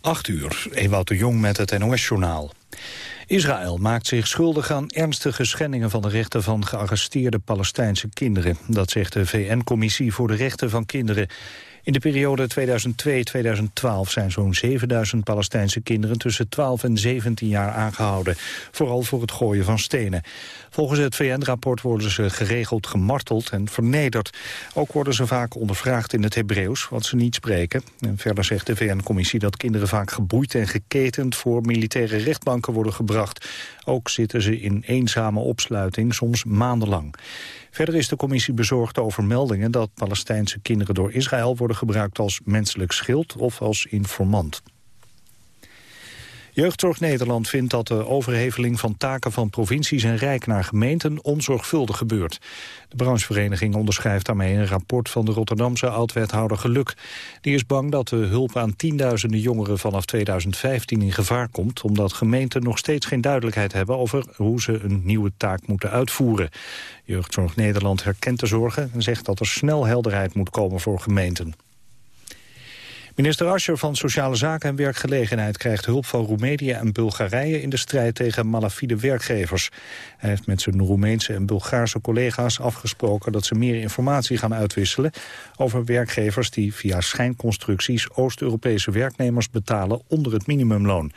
8 uur, Ewout de Jong met het NOS-journaal. Israël maakt zich schuldig aan ernstige schendingen van de rechten van gearresteerde Palestijnse kinderen. Dat zegt de VN-commissie voor de rechten van kinderen. In de periode 2002-2012 zijn zo'n 7000 Palestijnse kinderen tussen 12 en 17 jaar aangehouden. Vooral voor het gooien van stenen. Volgens het VN-rapport worden ze geregeld gemarteld en vernederd. Ook worden ze vaak ondervraagd in het Hebreeuws, wat ze niet spreken. En verder zegt de VN-commissie dat kinderen vaak geboeid en geketend voor militaire rechtbanken worden gebracht. Ook zitten ze in eenzame opsluiting, soms maandenlang. Verder is de commissie bezorgd over meldingen dat Palestijnse kinderen door Israël worden gebruikt als menselijk schild of als informant. Jeugdzorg Nederland vindt dat de overheveling van taken van provincies en rijk naar gemeenten onzorgvuldig gebeurt. De branchevereniging onderschrijft daarmee een rapport van de Rotterdamse oud-wethouder Geluk. Die is bang dat de hulp aan tienduizenden jongeren vanaf 2015 in gevaar komt, omdat gemeenten nog steeds geen duidelijkheid hebben over hoe ze een nieuwe taak moeten uitvoeren. Jeugdzorg Nederland herkent de zorgen en zegt dat er snel helderheid moet komen voor gemeenten. Minister Ascher van Sociale Zaken en Werkgelegenheid krijgt hulp van Roemenië en Bulgarije in de strijd tegen malafide werkgevers. Hij heeft met zijn Roemeense en Bulgaarse collega's afgesproken dat ze meer informatie gaan uitwisselen over werkgevers die via schijnconstructies Oost-Europese werknemers betalen onder het minimumloon.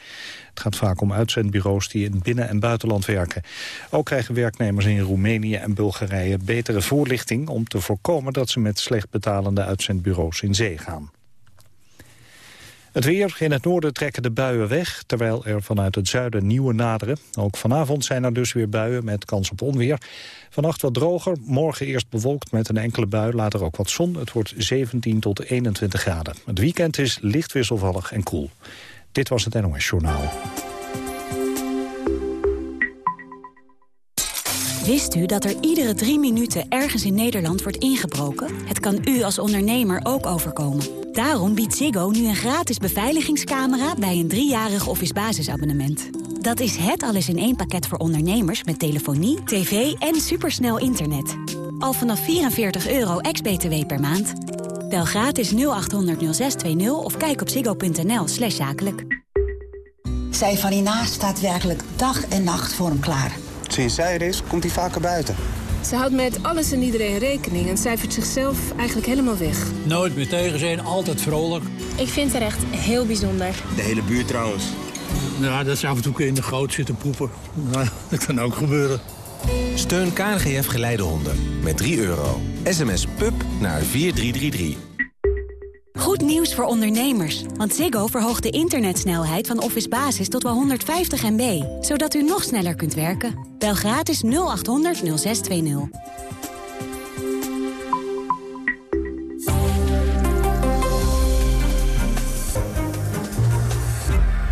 Het gaat vaak om uitzendbureaus die in binnen- en buitenland werken. Ook krijgen werknemers in Roemenië en Bulgarije betere voorlichting om te voorkomen dat ze met slecht betalende uitzendbureaus in zee gaan. Het weer. In het noorden trekken de buien weg, terwijl er vanuit het zuiden nieuwe naderen. Ook vanavond zijn er dus weer buien met kans op onweer. Vannacht wat droger, morgen eerst bewolkt met een enkele bui, later ook wat zon. Het wordt 17 tot 21 graden. Het weekend is licht wisselvallig en koel. Dit was het NOS Journaal. Wist u dat er iedere drie minuten ergens in Nederland wordt ingebroken? Het kan u als ondernemer ook overkomen. Daarom biedt Ziggo nu een gratis beveiligingscamera bij een driejarig office basisabonnement. Dat is het alles in één pakket voor ondernemers met telefonie, tv en supersnel internet. Al vanaf 44 euro ex-BTW per maand. Bel gratis 0800 0620 of kijk op ziggo.nl slash zakelijk. Zij van hiernaast staat werkelijk dag en nacht voor hem klaar. Sinds zij er is, komt hij vaker buiten. Ze houdt met alles en iedereen rekening en cijfert zichzelf eigenlijk helemaal weg. Nooit meer tegen zijn, altijd vrolijk. Ik vind haar echt heel bijzonder. De hele buurt trouwens. Ja, dat ze af en toe in de goot zitten poepen. Nou, dat kan ook gebeuren. Steun KNGF Geleidehonden met 3 euro. SMS PUB naar 4333. Goed nieuws voor ondernemers, want Ziggo verhoogt de internetsnelheid van Office Basis tot wel 150 MB, zodat u nog sneller kunt werken. Bel gratis 0800 0620.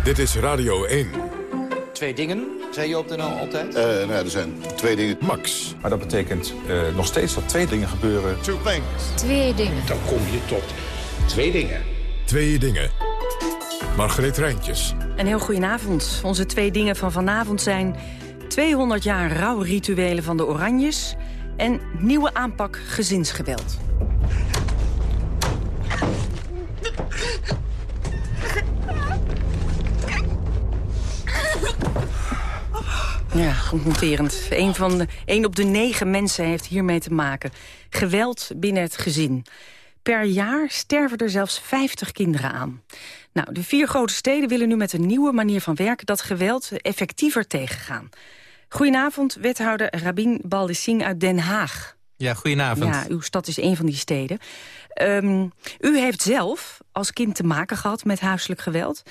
Dit is Radio 1. Twee dingen, zei je op de NL altijd? Uh, nou, er zijn twee dingen. Max. Maar dat betekent uh, nog steeds dat twee dingen gebeuren. Two things. Twee dingen. Dan kom je tot Twee dingen. Twee dingen. Margreet Rijntjes. Een heel goedenavond. Onze twee dingen van vanavond zijn... 200 jaar rouwrituelen van de Oranjes... en nieuwe aanpak gezinsgeweld. Ja, confronterend. Een, van de, een op de negen mensen heeft hiermee te maken. Geweld binnen het gezin. Per jaar sterven er zelfs 50 kinderen aan. Nou, de vier grote steden willen nu met een nieuwe manier van werken... dat geweld effectiever tegengaan. Goedenavond, wethouder Rabin Baldissing uit Den Haag. Ja, goedenavond. Ja, uw stad is een van die steden. Um, u heeft zelf als kind te maken gehad met huiselijk geweld.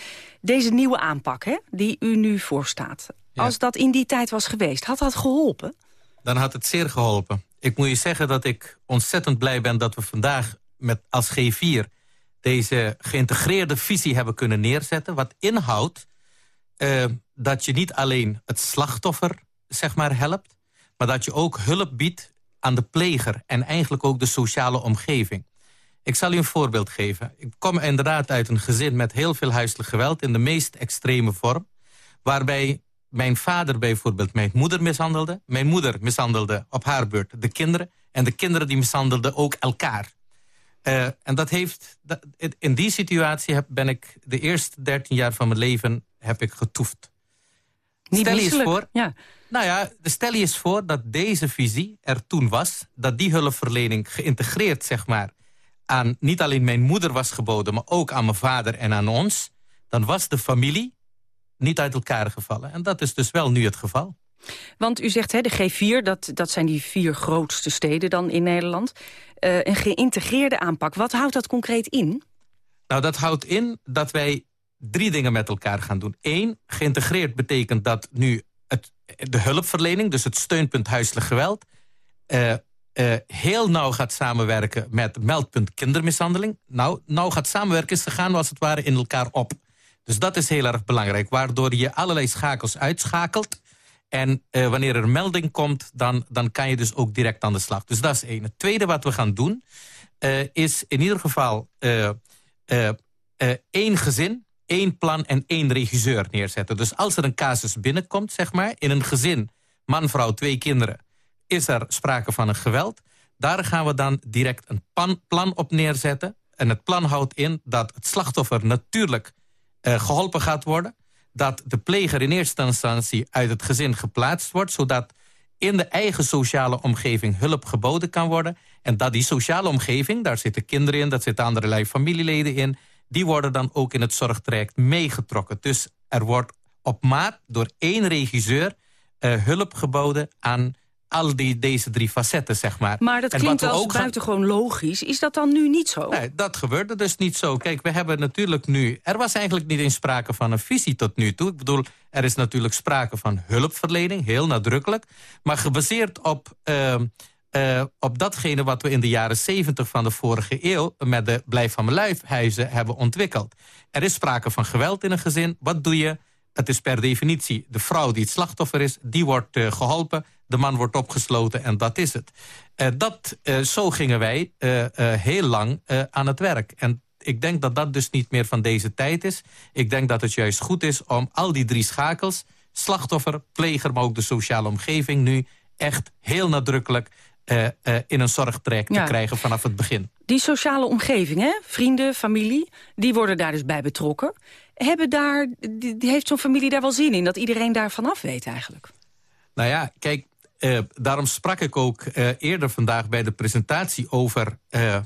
Deze nieuwe aanpak, hè, die u nu voorstaat. Als dat in die tijd was geweest, had dat geholpen? Dan had het zeer geholpen. Ik moet je zeggen dat ik ontzettend blij ben dat we vandaag met als G4 deze geïntegreerde visie hebben kunnen neerzetten. Wat inhoudt uh, dat je niet alleen het slachtoffer zeg maar, helpt... maar dat je ook hulp biedt aan de pleger... en eigenlijk ook de sociale omgeving. Ik zal u een voorbeeld geven. Ik kom inderdaad uit een gezin met heel veel huiselijk geweld... in de meest extreme vorm. Waarbij mijn vader bijvoorbeeld mijn moeder mishandelde. Mijn moeder mishandelde op haar beurt de kinderen. En de kinderen die mishandelden ook elkaar. Uh, en dat heeft, dat, in die situatie heb, ben ik de eerste 13 jaar van mijn leven heb ik getoefd. Niet stel je eens voor, ja. Nou ja, stel je eens voor dat deze visie er toen was... dat die hulpverlening geïntegreerd, zeg maar... aan niet alleen mijn moeder was geboden... maar ook aan mijn vader en aan ons... dan was de familie niet uit elkaar gevallen. En dat is dus wel nu het geval. Want u zegt, hè, de G4, dat, dat zijn die vier grootste steden dan in Nederland. Uh, een geïntegreerde aanpak. Wat houdt dat concreet in? Nou, dat houdt in dat wij drie dingen met elkaar gaan doen. Eén, geïntegreerd betekent dat nu het, de hulpverlening... dus het steunpunt huiselijk geweld... Uh, uh, heel nauw gaat samenwerken met meldpunt kindermishandeling. Nou, nauw gaat samenwerken, ze gaan als het ware in elkaar op. Dus dat is heel erg belangrijk, waardoor je allerlei schakels uitschakelt... En uh, wanneer er melding komt, dan, dan kan je dus ook direct aan de slag. Dus dat is één. Het tweede wat we gaan doen, uh, is in ieder geval uh, één gezin, één plan en één regisseur neerzetten. Dus als er een casus binnenkomt, zeg maar, in een gezin, man, vrouw, twee kinderen, is er sprake van een geweld. Daar gaan we dan direct een plan op neerzetten. En het plan houdt in dat het slachtoffer natuurlijk geholpen gaat worden dat de pleger in eerste instantie uit het gezin geplaatst wordt... zodat in de eigen sociale omgeving hulp geboden kan worden. En dat die sociale omgeving, daar zitten kinderen in... daar zitten andere familieleden in... die worden dan ook in het zorgtraject meegetrokken. Dus er wordt op maat door één regisseur uh, hulp geboden aan al die, deze drie facetten, zeg maar. Maar dat klinkt als ook buitengewoon logisch. Is dat dan nu niet zo? Nee, dat gebeurde dus niet zo. Kijk, we hebben natuurlijk nu... Er was eigenlijk niet eens sprake van een visie tot nu toe. Ik bedoel, er is natuurlijk sprake van hulpverlening, heel nadrukkelijk. Maar gebaseerd op... Uh, uh, op datgene wat we in de jaren 70 van de vorige eeuw... met de Blijf van mijn Luifhuizen hebben ontwikkeld. Er is sprake van geweld in een gezin. Wat doe je? Het is per definitie de vrouw die het slachtoffer is. Die wordt uh, geholpen de man wordt opgesloten en dat is het. Uh, dat, uh, zo gingen wij heel lang aan het werk. En ik denk dat dat dus niet meer van deze tijd is. Ik denk dat het juist goed is om al die drie schakels... slachtoffer, pleger, maar ook de sociale omgeving... nu echt heel nadrukkelijk in een zorgtrek te krijgen vanaf het begin. Die sociale omgeving, hè? vrienden, familie, die worden daar dus bij betrokken. Hebben daar, die, heeft zo'n familie daar wel zin in, dat iedereen daar vanaf weet eigenlijk? Nou ja, kijk, uh, daarom sprak ik ook uh, eerder vandaag bij de presentatie over... Uh,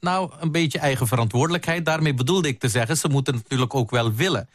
nou, een beetje eigen verantwoordelijkheid. Daarmee bedoelde ik te zeggen, ze moeten natuurlijk ook wel willen.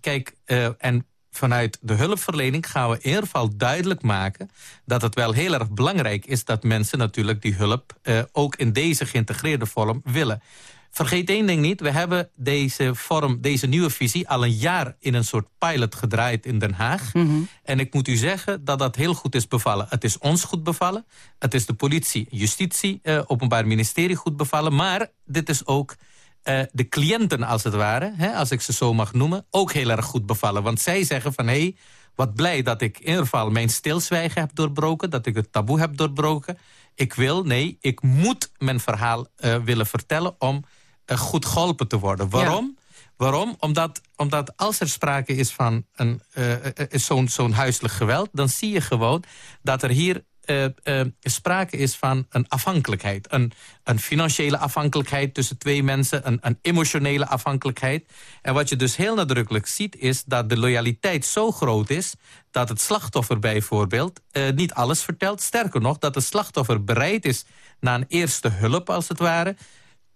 kijk, en vanuit de hulpverlening gaan we in ieder geval duidelijk maken... dat het wel heel erg belangrijk is dat mensen natuurlijk die hulp... ook in deze geïntegreerde vorm willen. Vergeet één ding niet, we hebben deze vorm, deze nieuwe visie... al een jaar in een soort pilot gedraaid in Den Haag. Mhm. En ik moet u zeggen dat dat heel goed is bevallen. Het is ons goed bevallen. Het is de politie, justitie, uh, openbaar ministerie goed bevallen. Maar dit is ook uh, de cliënten als het ware, hè, als ik ze zo mag noemen... ook heel erg goed bevallen. Want zij zeggen van... hé, hey, wat blij dat ik in ieder geval mijn stilzwijgen heb doorbroken... dat ik het taboe heb doorbroken. Ik wil, nee, ik moet mijn verhaal uh, willen vertellen... om uh, goed geholpen te worden. Waarom? Waarom? Omdat, omdat als er sprake is van een uh, zo'n zo'n huiselijk geweld... dan zie je gewoon dat er hier uh, uh, sprake is van een afhankelijkheid. Een, een financiële afhankelijkheid tussen twee mensen. Een, een emotionele afhankelijkheid. En wat je dus heel nadrukkelijk ziet is dat de loyaliteit zo groot is... dat het slachtoffer bijvoorbeeld uh, niet alles vertelt. Sterker nog, dat de slachtoffer bereid is naar een eerste hulp als het ware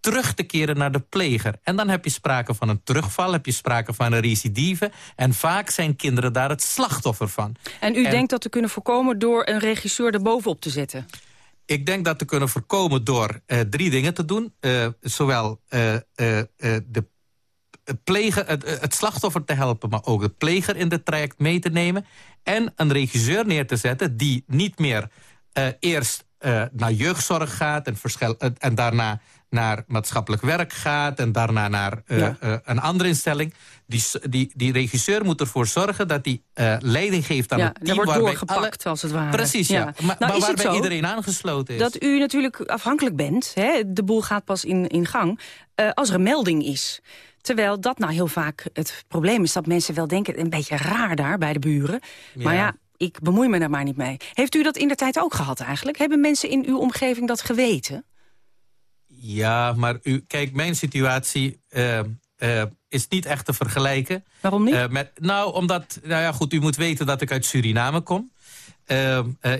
terug te keren naar de pleger. En dan heb je sprake van een terugval, heb je sprake van een recidive. En vaak zijn kinderen daar het slachtoffer van. En u denkt dat te kunnen voorkomen door een regisseur erbovenop te zetten? Ik denk dat te kunnen voorkomen door uh, drie dingen te doen. Uh, zowel uh, de pleger, het, het, slachtoffer te helpen... maar ook de pleger in het traject mee te nemen. En een regisseur neer te zetten die niet meer eerst naar jeugdzorg gaat... en, en daarna naar maatschappelijk werk gaat... en daarna naar uh, uh, een andere instelling. Die, die, die regisseur moet ervoor zorgen dat hij uh, leiding geeft aan ja, het team. wordt doorgepakt, alle... als het ware. Precies, ja. ja. Maar, nou, maar waarbij iedereen aangesloten is. Dat u natuurlijk afhankelijk bent, hè? de boel gaat pas in, in gang... als er een melding is. Terwijl dat nou heel vaak het probleem is... dat mensen wel denken, een beetje raar daar bij de buren. Maar ja, ik bemoei me daar maar niet mee. Heeft u dat in de tijd ook gehad eigenlijk? Hebben mensen in uw omgeving dat geweten? Ja, maar u, kijk, mijn situatie uh, uh, is niet echt te vergelijken. Waarom niet? Uh, met, nou, omdat, nou ja, goed, u moet weten dat ik uit Suriname kom.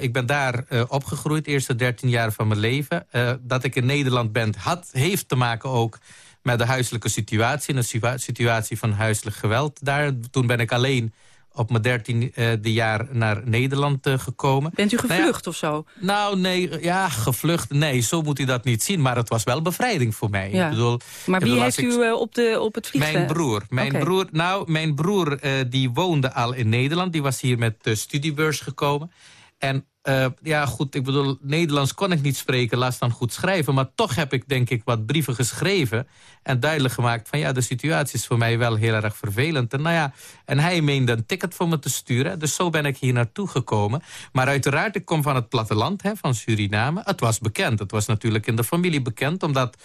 ik ben daar opgegroeid, de eerste 13 jaar van mijn leven. dat ik in Nederland ben, had, heeft te maken ook met de huiselijke situatie. Een situatie van huiselijk geweld. Daar, toen ben ik alleen op mijn dertiende uh, jaar naar Nederland uh, gekomen. Bent u Nou gevlucht of zo? Nou, nee, ja, gevlucht. Nee, zo moet u dat niet zien. Maar het was wel bevrijding voor mij. Ja. Ik bedoel, maar wie heeft ik... u uh, op, de, op het vliegtuig? Mijn broer. Mijn okay. broer nou, mijn broer die woonde al in Nederland. Die was hier met de studiebeurs gekomen. En uh, ja, goed, ik bedoel, Nederlands kon ik niet spreken, laat dan goed schrijven. Maar toch heb ik, denk ik, wat brieven geschreven en duidelijk gemaakt van... ja, de situatie is voor mij wel heel erg vervelend. En, nou ja, en hij meende een ticket voor me te sturen. Dus zo ben ik hier naartoe gekomen. Maar uiteraard, ik kom van het platteland, hè, van Suriname. Het was bekend. Het was natuurlijk in de familie bekend, omdat...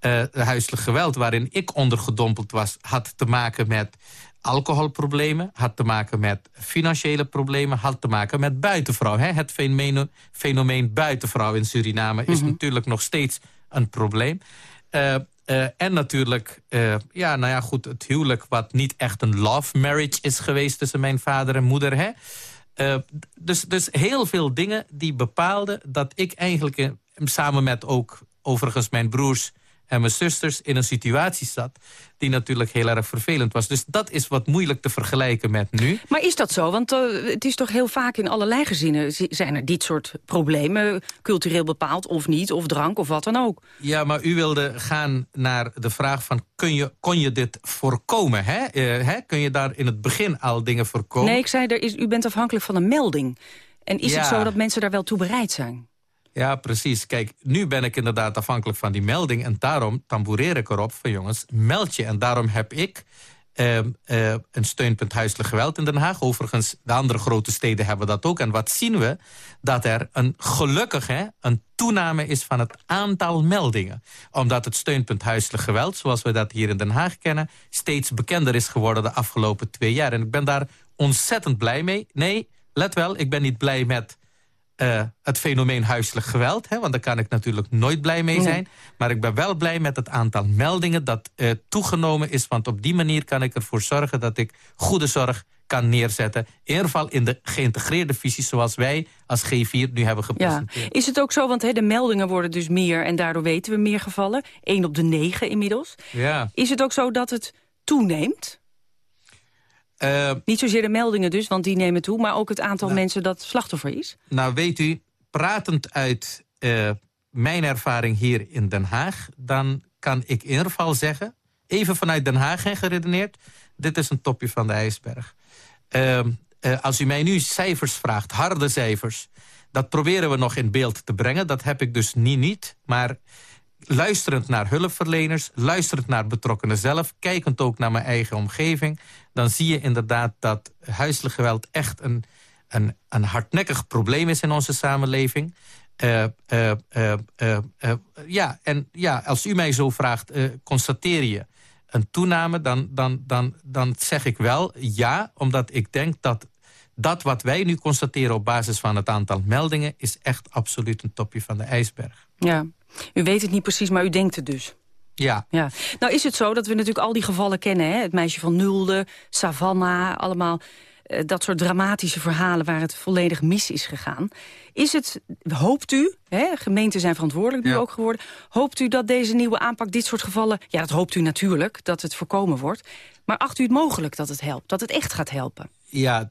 Uh, huiselijk geweld waarin ik ondergedompeld was... had te maken met alcoholproblemen, had te maken met financiële problemen... had te maken met buitenvrouw. Hè? Het fenomeen, fenomeen buitenvrouw in Suriname is mm -hmm. natuurlijk nog steeds een probleem. Uh, uh, en natuurlijk, uh, ja, nou ja, goed, het huwelijk... wat niet echt een love marriage is geweest tussen mijn vader en moeder. Hè? dus, dus heel veel dingen die bepaalden dat ik eigenlijk... samen met ook overigens mijn broers en mijn zusters in een situatie zat... die natuurlijk heel erg vervelend was. Dus dat is wat moeilijk te vergelijken met nu. Maar is dat zo? Want uh, het is toch heel vaak in allerlei gezinnen... zijn er dit soort problemen, cultureel bepaald of niet... of drank of wat dan ook. Ja, maar u wilde gaan naar de vraag van... kun je, kon je dit voorkomen? Hè? Uh, hè? Kun je daar in het begin al dingen voorkomen? Nee, ik zei, er is, u bent afhankelijk van een melding. En is ja. het zo dat mensen daar wel toe bereid zijn? Ja, precies. Kijk, nu ben ik inderdaad afhankelijk van die melding... en daarom tamboureer ik erop van jongens, meld je. En daarom heb ik uh, uh, een steunpunt huiselijk geweld in Den Haag. Overigens, de andere grote steden hebben dat ook. En wat zien we? Dat er een gelukkig hè, een toename is van het aantal meldingen. Omdat het steunpunt huiselijk geweld, zoals we dat hier in Den Haag kennen... steeds bekender is geworden de afgelopen twee jaar. En ik ben daar ontzettend blij mee. Nee, let wel, ik ben niet blij met... Uh, het fenomeen huiselijk geweld. Hè, want daar kan ik natuurlijk nooit blij mee zijn. Nee. Maar ik ben wel blij met het aantal meldingen dat uh, toegenomen is. Want op die manier kan ik ervoor zorgen dat ik goede zorg kan neerzetten. In ieder geval in de geïntegreerde visie zoals wij als G4 nu hebben gepresenteerd. Ja. Is het ook zo, want he, de meldingen worden dus meer... en daardoor weten we meer gevallen. 1 op de 9 inmiddels. Ja. Is het ook zo dat het toeneemt? Uh, Niet zozeer de meldingen dus, want die nemen toe... maar ook het aantal nou, mensen dat slachtoffer is? Nou, weet u, pratend uit uh, mijn ervaring hier in Den Haag... dan kan ik in ieder geval zeggen, even vanuit Den Haag heen geredeneerd... dit is een topje van de ijsberg. Uh, als u mij nu cijfers vraagt, harde cijfers... dat proberen we nog in beeld te brengen. Dat heb ik dus niet, niet maar luisterend naar hulpverleners, luisterend naar betrokkenen zelf... kijkend ook naar mijn eigen omgeving... dan zie je inderdaad dat huiselijk geweld echt een, een, een hardnekkig probleem is in onze samenleving. Uh, uh, uh, ja, en ja, als u mij zo vraagt, constateer je een toename... Dan, dan, dan, dan zeg ik wel ja, omdat ik denk dat dat wat wij nu constateren op basis van het aantal meldingen... is echt absoluut een topje van de ijsberg. Ja, u weet het niet precies, maar u denkt het dus. Ja. ja. Nou is het zo dat we natuurlijk al die gevallen kennen. Hè? Het meisje van Nulde, Savannah, allemaal uh, dat soort dramatische verhalen... waar het volledig mis is gegaan. Is het, hoopt u, hè, gemeenten zijn verantwoordelijk nu ja. ook geworden... hoopt u dat deze nieuwe aanpak dit soort gevallen... ja, dat hoopt u natuurlijk, dat het voorkomen wordt... maar acht u het mogelijk dat het helpt, dat het echt gaat helpen? Ja,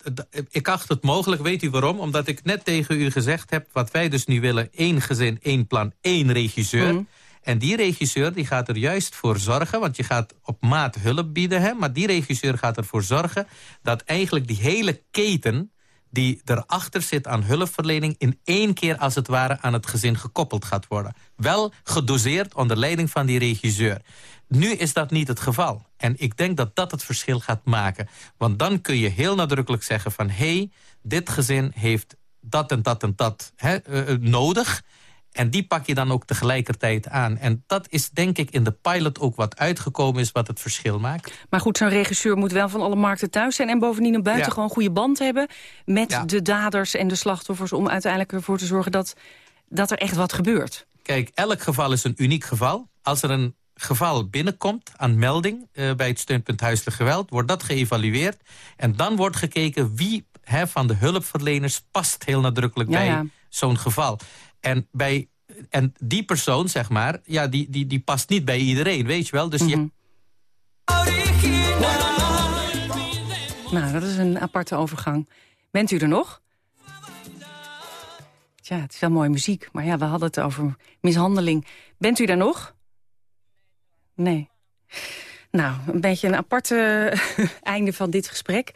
ik acht het mogelijk. Weet u waarom? Omdat ik net tegen u gezegd heb... wat wij dus nu willen, één gezin, één plan, één regisseur... Mm. En die regisseur die gaat er juist voor zorgen... want je gaat op maat hulp bieden, hè, maar die regisseur gaat ervoor zorgen... dat eigenlijk die hele keten die erachter zit aan hulpverlening... in één keer als het ware aan het gezin gekoppeld gaat worden. Wel gedoseerd onder leiding van die regisseur. Nu is dat niet het geval. En ik denk dat dat het verschil gaat maken. Want dan kun je heel nadrukkelijk zeggen van... hé, hey, dit gezin heeft dat en dat en dat hè, uh, nodig... En die pak je dan ook tegelijkertijd aan. En dat is denk ik in de pilot ook wat uitgekomen is... wat het verschil maakt. Maar goed, zo'n regisseur moet wel van alle markten thuis zijn... en bovendien een buitengewoon ja. goede band hebben... met ja. de daders en de slachtoffers... om uiteindelijk ervoor te zorgen dat, dat er echt wat gebeurt. Kijk, elk geval is een uniek geval. als er een geval binnenkomt aan melding uh, bij het steunpunt huiselijk geweld, wordt dat geëvalueerd. En dan wordt gekeken wie hè, van de hulpverleners past heel nadrukkelijk Ja, bij zo'n geval. En, bij, en die persoon, zeg maar, ja, die, die, die past niet bij iedereen, weet je wel. Dus je, Nou, dat is een aparte overgang. Bent u er nog? Tja, het is wel mooie muziek. Maar ja, we hadden het over mishandeling. Bent u daar nog? Nee. Nou, een beetje een aparte einde van dit gesprek...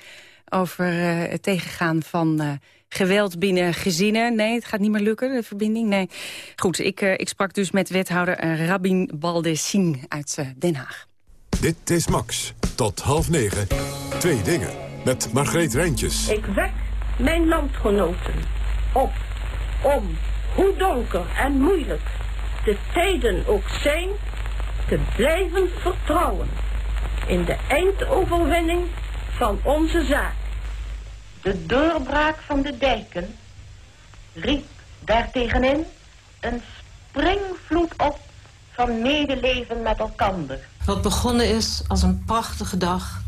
over eh, het tegengaan van eh, geweld binnen gezinnen. Nee, het gaat niet meer lukken, de verbinding. Nee. Goed, ik, eh, ik sprak dus met wethouder eh, Rabin Baldessing uit eh, Den Haag. Dit is Max. Tot half negen. Twee dingen. Met Margreet Rijntjes. Ik wek mijn landgenoten op om, hoe donker en moeilijk de tijden ook zijn, te blijven vertrouwen in de eindoverwinning van onze zaak. De doorbraak van de dijken riep daartegenin een springvloed op van medeleven met elkander. Wat begonnen is als een prachtige dag...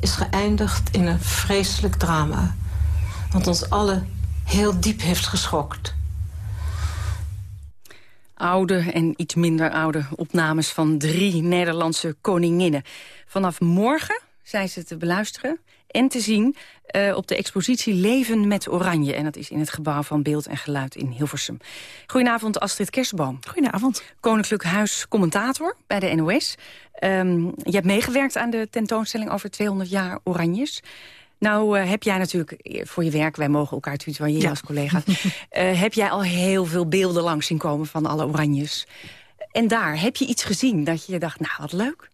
is geëindigd in een vreselijk drama. Wat ons allen heel diep heeft geschokt. Oude en iets minder oude opnames van drie Nederlandse koninginnen. Vanaf morgen zijn ze te beluisteren en te zien eh, op de expositie Leven met Oranje. En dat is in het gebouw van Beeld en Geluid in Hilversum. Goedenavond Astrid Kersenboom. Goedenavond. Koninklijk Huis commentator bij de NOS. Ehm, je hebt meegewerkt aan de tentoonstelling over 200 jaar Oranjes. Nou eh, heb jij natuurlijk eh, voor je werk, wij mogen elkaar tutoyeren Ja. als collega's... eh, heb jij al heel veel beelden langs zien komen van alle Oranjes. En daar heb je iets gezien dat je dacht, nou wat leuk.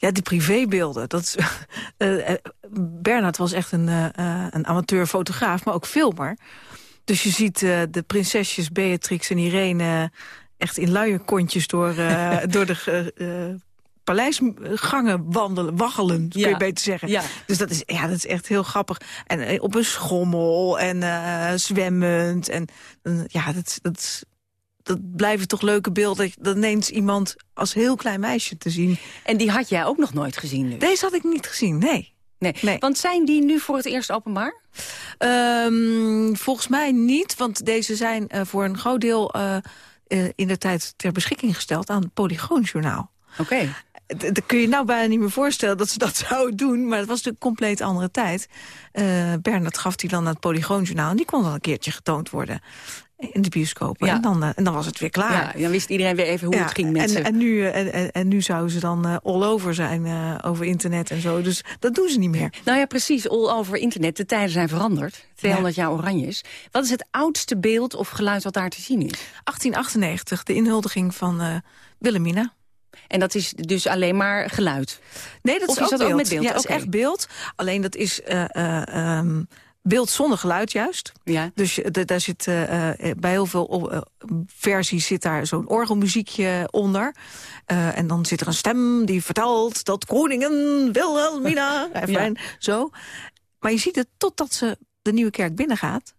Ja, die privébeelden. Dat is, eh, eh, Bernard was echt een, eh, een amateur-fotograaf, maar ook filmer. Dus je ziet de prinsesjes Beatrix en Irene... echt in luie kontjes door, door de paleisgangen wandelen, waggelen, kun Ja. je beter zeggen. Ja. Dus dat is, ja, dat is echt heel grappig. En op een schommel en zwemmend. En eh, ja, dat, dat, dat blijven toch leuke beelden. Dat ineens iemand als heel klein meisje te zien. En die had jij ook nog nooit gezien dus? Deze had ik niet gezien, nee. Nee. Want zijn die nu voor het eerst openbaar? Ehm, volgens mij niet, want deze zijn eh, voor een groot deel eh, eh, in de tijd ter beschikking gesteld aan het Polygoonjournaal. Oké. Dat kun je nou bijna niet meer voorstellen dat ze dat zouden doen. Maar het was natuurlijk een compleet andere tijd. Eh Bernard gaf die dan naar het Polygoonjournaal. En die kon dan een keertje getoond worden in de bioscoop. Ja. En, dan, eh, en dan was het weer klaar. Ja, dan wist iedereen weer even hoe Ja, het ging met en, ze. en, nu, eh, en, en, en nu zouden ze dan eh, all over zijn eh, over internet en zo. Dus dat doen ze niet meer. Nou ja, precies, all over internet. De tijden zijn veranderd. 200 jaar Oranjes. Wat is het oudste beeld of geluid wat daar te zien is? 1898, de inhuldiging van eh Wilhelmina. En dat is dus alleen maar geluid? Nee, dat Of is, is ook dat ook met beeld? Ja, dat is echt beeld. Alleen dat is eh, eh, ehm, beeld zonder geluid juist. Ja. Dus da- daar zit eh, eh, bij heel veel eh, versies zit daar zo'n orgelmuziekje onder. Eh, en dan zit er een stem die vertelt dat koningin Wilhelmina... Ja. fijn, zo. Maar je ziet het totdat ze de Nieuwe Kerk binnengaat.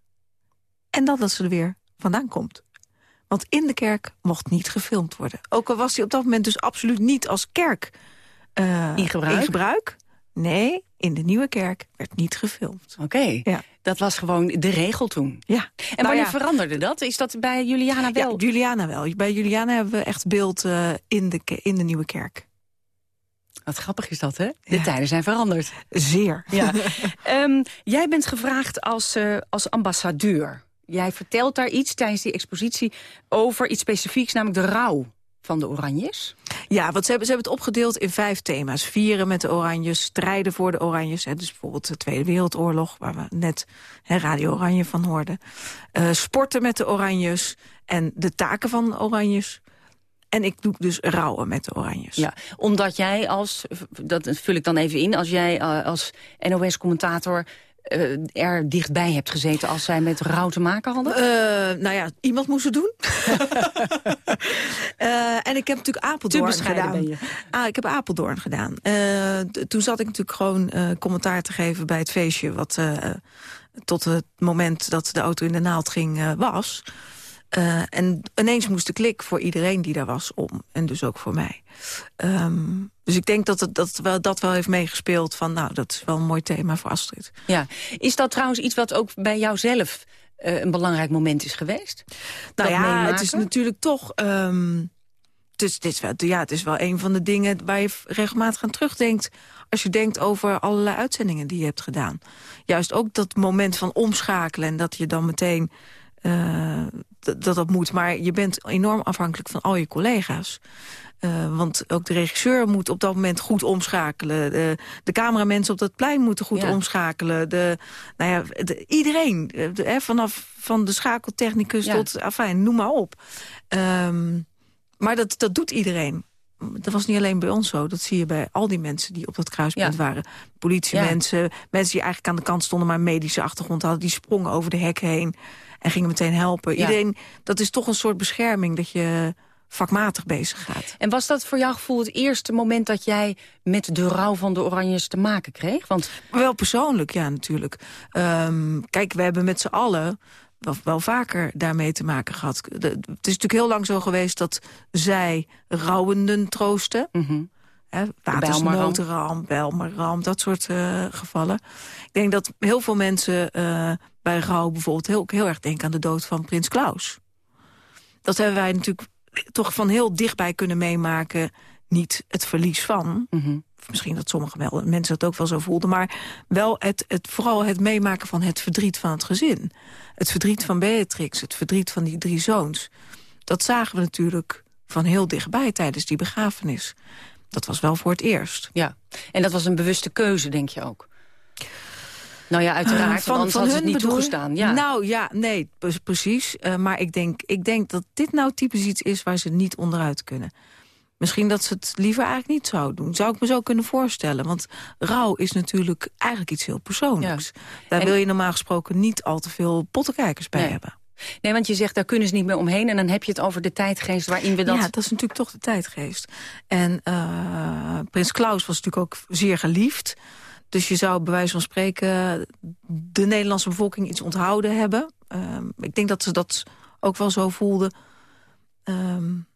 En dan dat ze er weer vandaan komt. Want in de kerk mocht niet gefilmd worden. Ook al was hij op dat moment dus absoluut niet als kerk eh, In gebruik? gebruik. Nee, in de Nieuwe Kerk werd niet gefilmd. Oké, Ja. dat was gewoon de regel toen. Ja. En Nou wanneer ja. veranderde dat? Is dat bij Juliana wel? Ja, Juliana wel. Bij Juliana hebben we echt beeld eh, in, de, in de Nieuwe Kerk. Wat grappig is dat, hè? De Ja. tijden zijn veranderd. Zeer. Ja. Ehm, jij bent gevraagd als, eh, als ambassadeur. Jij vertelt daar iets tijdens die expositie over iets specifieks, namelijk de rouw van de Oranjes. Ja, want ze hebben, ze hebben het opgedeeld in vijf thema's. Vieren met de Oranjes, strijden voor de Oranjes. Hè, dus bijvoorbeeld de Tweede Wereldoorlog, waar we net hè, Radio Oranje van hoorden. Eh, sporten met de Oranjes en de taken van de Oranjes. En ik doe dus rouwen met de Oranjes. Ja, omdat jij als, dat vul ik dan even in, als jij eh, als NOS-commentator eh, er dichtbij hebt gezeten als zij met rouw te maken hadden? Eh, nou ja, iemand moest het doen. Eh, en ik heb natuurlijk Apeldoorn gedaan. ben je. Ah, ik heb Apeldoorn gedaan. Toen zat ik natuurlijk gewoon commentaar te geven bij het feestje... wat tot het moment dat de auto in de naald ging was. Uh, en ineens moest de klik voor iedereen die daar was om. En dus ook voor mij. Um, dus ik denk dat het, dat, wel, dat wel heeft meegespeeld van... nou, dat is wel een mooi thema voor Astrid. Ja. Is dat trouwens iets wat ook bij jou zelf uh, een belangrijk moment is geweest? Nou ja, meemaken? het is natuurlijk toch... Um, het is, is wel, ja, het is wel een van de dingen waar je regelmatig aan terugdenkt... als je denkt over allerlei uitzendingen die je hebt gedaan. Juist ook dat moment van omschakelen en dat je dan meteen... Uh, dat dat moet, maar je bent enorm afhankelijk van al je collega's. Uh, want ook de regisseur moet op dat moment goed omschakelen. De, de cameramensen op dat plein moeten goed ja. omschakelen. De, nou ja, de, iedereen, de, vanaf van de schakeltechnicus ja. tot, afijn, noem maar op. Um, maar dat, dat doet iedereen. Dat was niet alleen bij ons zo. Dat zie je bij al die mensen die op dat kruispunt ja. waren. Politiemensen, mensen die eigenlijk aan de kant stonden... maar medische achtergrond hadden. Die sprongen over de hek heen en gingen meteen helpen. Ja. Iedereen, dat is toch een soort bescherming dat je vakmatig bezig gaat. En was dat voor jouw gevoel het eerste moment dat jij met de rouw van de Oranjes te maken kreeg? Want... Wel persoonlijk, ja, natuurlijk. Um, kijk, we hebben met z'n allen wel, wel vaker daarmee te maken gehad. De, het is natuurlijk heel lang zo geweest dat zij rouwenden troosten. Mm -hmm. Watersnoodramp, Belmerramp, dat soort uh, gevallen. Ik denk dat heel veel mensen uh, bij rouw bijvoorbeeld heel, heel erg denken aan de dood van prins Klaus. Dat hebben wij natuurlijk toch van heel dichtbij kunnen meemaken. Niet het verlies van. Mm -hmm. Misschien dat sommige wel, mensen dat ook wel zo voelden. Maar wel het, het, vooral het meemaken van het verdriet van het gezin. Het verdriet van Beatrix, het verdriet van die drie zoons. Dat zagen we natuurlijk van heel dichtbij tijdens die begrafenis. Dat was wel voor het eerst. Ja, en dat was een bewuste keuze, denk je ook? Nou ja, uiteraard, van, van hun het niet bedoel, toegestaan. Ja. Nou ja, nee, precies. Uh, maar ik denk, ik denk dat dit nou typisch iets is waar ze niet onderuit kunnen. Misschien dat ze het liever eigenlijk niet zouden doen. Zou ik me zo kunnen voorstellen. Want rouw is natuurlijk eigenlijk iets heel persoonlijks. Ja. Daar en... wil je normaal gesproken niet al te veel pottenkijkers bij nee. hebben. Nee, want je zegt, daar kunnen ze niet meer omheen. En dan heb je het over de tijdgeest waarin we dat... Ja, dat is natuurlijk toch de tijdgeest. En uh, prins Klaus was natuurlijk ook zeer geliefd. Dus je zou bij wijze van spreken de Nederlandse bevolking iets onthouden hebben. Um, ik denk dat ze dat ook wel zo voelden. Um,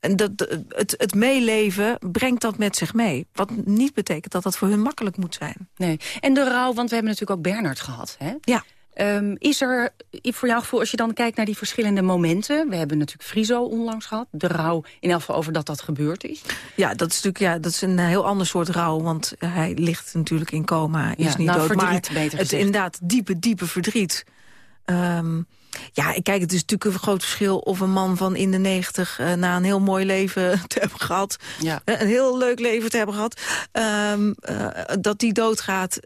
en dat, het, het meeleven brengt dat met zich mee. Wat niet betekent dat dat voor hun makkelijk moet zijn. Nee. En de rouw, want we hebben natuurlijk ook Bernard gehad. Hè? Ja. Um, is er voor jouw gevoel, als je dan kijkt naar die verschillende momenten... we hebben natuurlijk Friso onlangs gehad. De rouw in elk geval over dat dat gebeurd is. Ja, dat is natuurlijk ja, dat is een heel ander soort rouw. Want hij ligt natuurlijk in coma, is ja, niet nou, dood. Verdriet, maar beter het inderdaad diepe, diepe verdriet... Um, ja, kijk, het is natuurlijk een groot verschil of een man van in de negentig... Uh, na een heel mooi leven te hebben gehad, ja. uh, een heel leuk leven te hebben gehad... Um, uh, dat die doodgaat,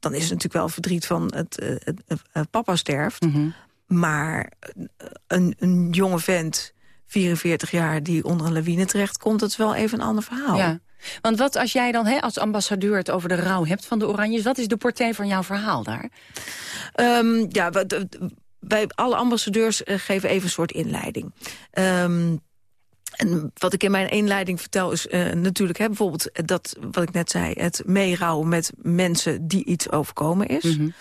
dan is het natuurlijk wel verdriet van het, het papa sterft. Mm -hmm. Maar een, een jonge vent, 44 jaar, die onder een lawine terechtkomt... dat is wel even een ander verhaal. Ja. Want wat als jij dan hè, als ambassadeur het over de rouw hebt van de Oranjes... wat is de portée van jouw verhaal daar? Um, ja, wat wij alle ambassadeurs uh, geven even een soort inleiding. Um, en wat ik in mijn inleiding vertel is uh, natuurlijk hè, bijvoorbeeld dat wat ik net zei, het meerouwen met mensen die iets overkomen is. Mm -hmm.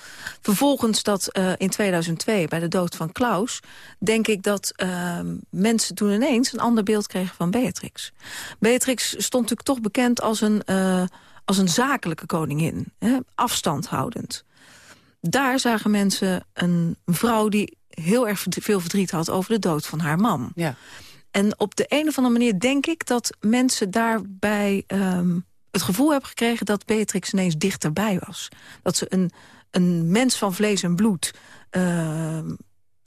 Vervolgens dat uh, in 2002 bij de dood van Klaus, denk ik dat uh, mensen toen ineens een ander beeld kregen van Beatrix. Beatrix stond natuurlijk toch bekend als een, als een zakelijke koningin, hè, afstandhoudend daar zagen mensen een vrouw die heel erg veel verdriet had over de dood van haar man. Ja. En op de een of andere manier denk ik dat mensen daarbij um, het gevoel hebben gekregen dat Beatrix ineens dichterbij was. Dat ze een, een mens van vlees en bloed... Uh,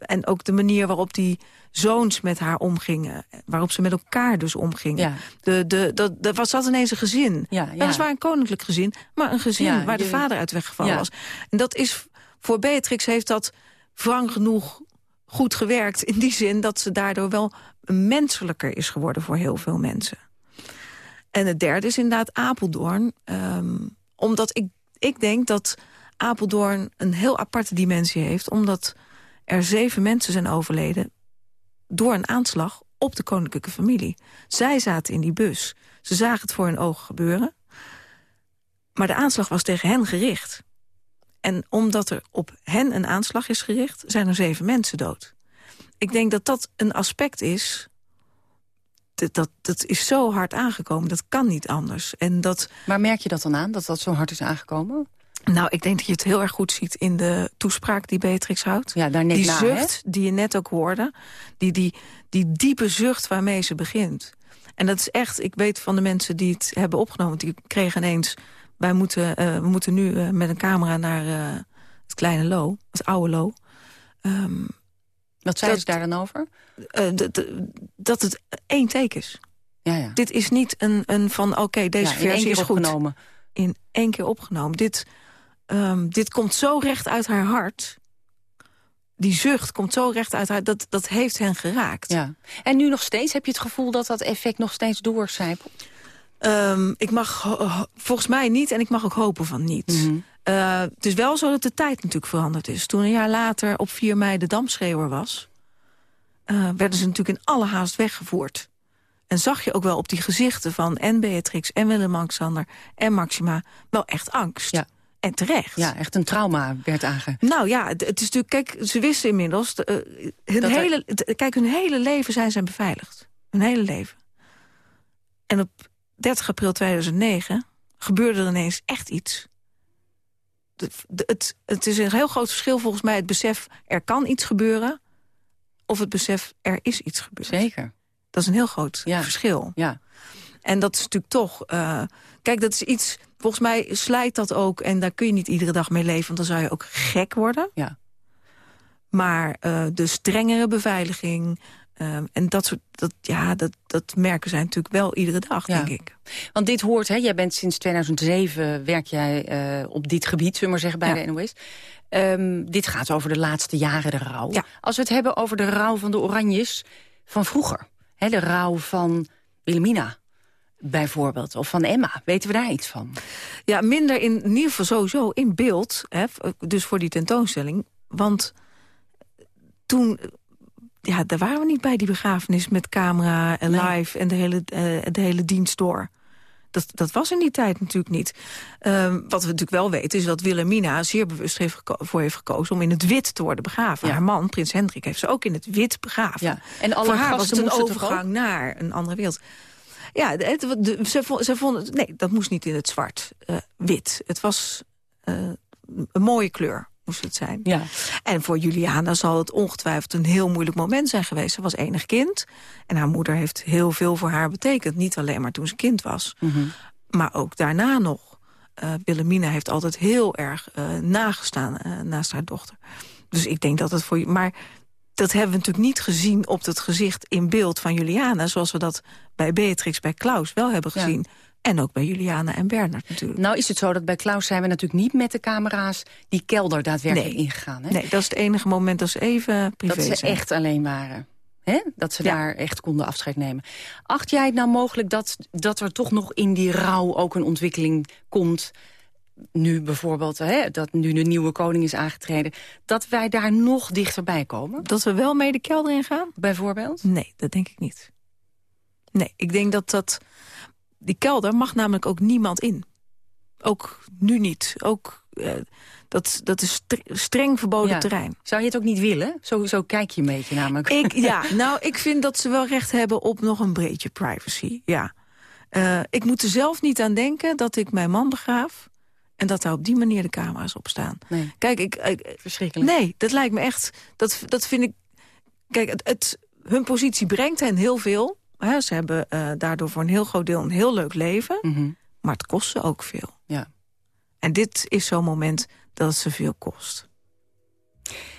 en ook de manier waarop die zoons met haar omgingen. Waarop ze met elkaar dus omgingen. Ja. De, de, dat, dat was dat ineens een gezin. Ja, ja. Weliswaar een koninklijk gezin, maar een gezin Ja, waar de vader uit weggevallen Ja. was. En dat is voor Beatrix heeft dat wrang genoeg goed gewerkt. In die zin dat ze daardoor wel menselijker is geworden voor heel veel mensen. En het derde is inderdaad Apeldoorn. ehm, omdat ik, ik denk dat Apeldoorn een heel aparte dimensie heeft. Omdat er zeven mensen zijn overleden door een aanslag op de koninklijke familie. Zij zaten in die bus. Ze zagen het voor hun ogen gebeuren. Maar de aanslag was tegen hen gericht. En omdat er op hen een aanslag is gericht... zijn er zeven mensen dood. ik denk dat dat een aspect is... Dat, dat, is zo hard aangekomen, dat kan niet anders. En dat, Maar merk je dat dan aan, dat dat zo hard is aangekomen? Nou, ik denk dat je het heel erg goed ziet in de toespraak die Beatrix houdt. Ja, daar net die na, zucht die je net ook hoorde. Die, die, die diepe zucht waarmee ze begint. En dat is echt, ik weet van de mensen die het hebben opgenomen... die kregen ineens, wij moeten, eh, we moeten nu eh, met een camera naar eh, het kleine Lo, het oude Lo. Ehm, Wat zei ze daar dan over? dat het één take is. Ja, ja. Dit is niet een, een van, oké, deze Ja, versie is goed. opgenomen. In één keer opgenomen. Dit, ehm, dit komt zo recht uit haar hart. Die zucht komt zo recht uit haar... Dat, dat heeft hen geraakt. Ja. En nu nog steeds, heb je het gevoel dat dat effect nog steeds doorcijpelt? Ehm, ik mag volgens mij niet en ik mag ook hopen van niet. Mhm. Eh, het is wel zo dat de tijd natuurlijk veranderd is. Toen een jaar later op 4 mei de damschreeuwer was... eh, werden ze natuurlijk in alle haast weggevoerd. En zag je ook wel op die gezichten van en Beatrix en Willem-Alexander en Maxima... wel echt angst. Ja. En terecht. Ja, echt een trauma werd aange... Nou ja, het, is natuurlijk, kijk, ze wisten inmiddels... de, eh, hun Dat hele, kijk, hun hele leven zijn ze beveiligd. Hun hele leven. En op 30 april 2009 gebeurde er ineens echt iets. De- de- het, het is een heel groot verschil volgens mij het besef... er kan iets gebeuren, of het besef er is iets gebeurd. Zeker. Dat is een heel groot Ja. verschil. Ja. En dat is natuurlijk toch... eh, kijk, dat is iets... Volgens mij slijt dat ook. En daar kun je niet iedere dag mee leven. Want dan zou je ook gek worden. Ja. Maar eh, de strengere beveiliging... eh, en dat soort... Dat, ja, dat, dat merken zij natuurlijk wel iedere dag, Ja. denk ik. Want dit hoort, hè, jij bent sinds 2007, werk jij eh, op dit gebied, zullen we maar zeggen, bij Ja. de NOS. Ehm, dit gaat over de laatste jaren de rouw. Ja. Als we het hebben over de rouw van de Oranjes van vroeger. Hè, de rouw van Wilhelmina, bijvoorbeeld. Of van Emma. Weten we daar iets van? Ja, minder in, in ieder geval sowieso in beeld. Hè, dus voor die tentoonstelling. Want toen... Ja, daar waren we niet bij, die begrafenis met camera en Nee. live... en de hele, eh, de hele dienst door. Dat, dat was in die tijd natuurlijk niet. Ehm, wat we natuurlijk wel weten is dat Wilhelmina zeer bewust heeft voor heeft gekozen... om in het wit te worden begraven. Ja. Haar man, prins Hendrik, heeft ze ook in het wit begraven. Ja. En alle voor haar was het een overgang naar een andere wereld. Ja, het- de- ze, vo- ze vonden... het- Nee, dat moest niet in het zwart. eh, wit. Het was eh, een mooie kleur, moest het zijn. Ja. En voor Juliana zal het ongetwijfeld een heel moeilijk moment zijn geweest. Ze was enig kind. En haar moeder heeft heel veel voor haar betekend. Niet alleen maar toen ze kind was. Mhm. Maar ook daarna nog. Wilhelmina heeft altijd heel erg nagestaan naast haar dochter. Dus ik denk dat het voor je... Maar dat hebben we natuurlijk niet gezien op het gezicht in beeld van Juliana... zoals we dat bij Beatrix, bij Klaus wel hebben Ja. gezien. En ook bij Juliana en Bernard natuurlijk. Nou is het zo dat bij Klaus zijn we natuurlijk niet met de camera's... die kelder daadwerkelijk Nee. ingegaan. Hè? Nee, dat is het enige moment dat ze even privé Dat ze zijn. echt alleen waren. Hè? Dat ze Ja. daar echt konden afscheid nemen. Acht jij het nou mogelijk dat, dat er toch nog in die rouw ook een ontwikkeling komt... nu bijvoorbeeld, hè, dat nu de nieuwe koning is aangetreden... dat wij daar nog dichterbij komen? Dat we wel mee de kelder ingaan? Bijvoorbeeld? Nee, dat denk ik niet. Nee, ik denk dat dat... Die kelder mag namelijk ook niemand in. Ook nu niet. Ook, eh, dat, dat is stre- streng verboden Ja. terrein. Zou je het ook niet willen? Zo, zo kijk je een beetje namelijk. Ik, ja, nou, ik vind dat ze wel recht hebben op nog een breedje privacy. Ja. Eh, ik moet er zelf niet aan denken dat ik mijn man begraaf... en dat daar op die manier de camera's op staan. Nee. Kijk, ik, ik, Verschrikkelijk. Nee, dat lijkt me echt... Dat, dat vind ik... Kijk, het, het, hun positie brengt hen heel veel. Hè, ze hebben eh, daardoor voor een heel groot deel een heel leuk leven. Mhm. Maar het kost ze ook veel. Ja. En dit is zo'n moment dat het ze veel kost.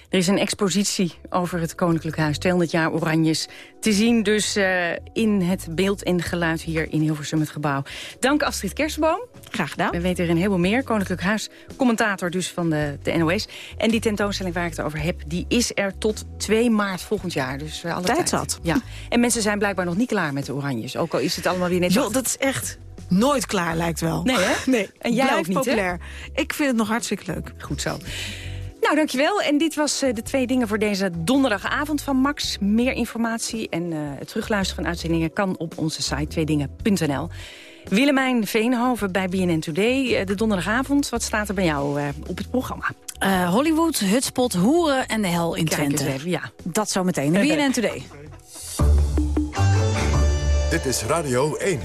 Er is een expositie over het Koninklijk Huis, 200 jaar Oranjes. Te zien dus eh, in het beeld en geluid hier in Hilversum het gebouw. Dank Astrid Kersenboom. Graag gedaan. We weten er een heleboel meer. Koninklijk Huis, commentator dus van de, de NOS. En die tentoonstelling waar ik het over heb, die is er tot 2 maart volgend jaar. Dus eh, alle Tijd tijd. zat. Ja. En mensen zijn blijkbaar nog niet klaar met de Oranjes. Ook al is het allemaal weer net... Joh, dat is echt nooit klaar, lijkt wel. Nee, hè? Nee, En jij blijft ook niet, hè? populair. Ik vind het nog hartstikke leuk. Goed zo. Nou, dankjewel. En dit was eh, de twee dingen voor deze donderdagavond van Max. Meer informatie en eh, het terugluisteren van uitzendingen kan op onze site tweedingen.nl. Willemijn Veenhoven bij BNN Today. Eh, de donderdagavond, wat staat er bij jou eh, op het programma? Uh, Hollywood, Hutspot, Hoeren en de hel in Kijk Twente. eens even, ja. Dat zometeen. De BNN Today. Dit is Radio 1.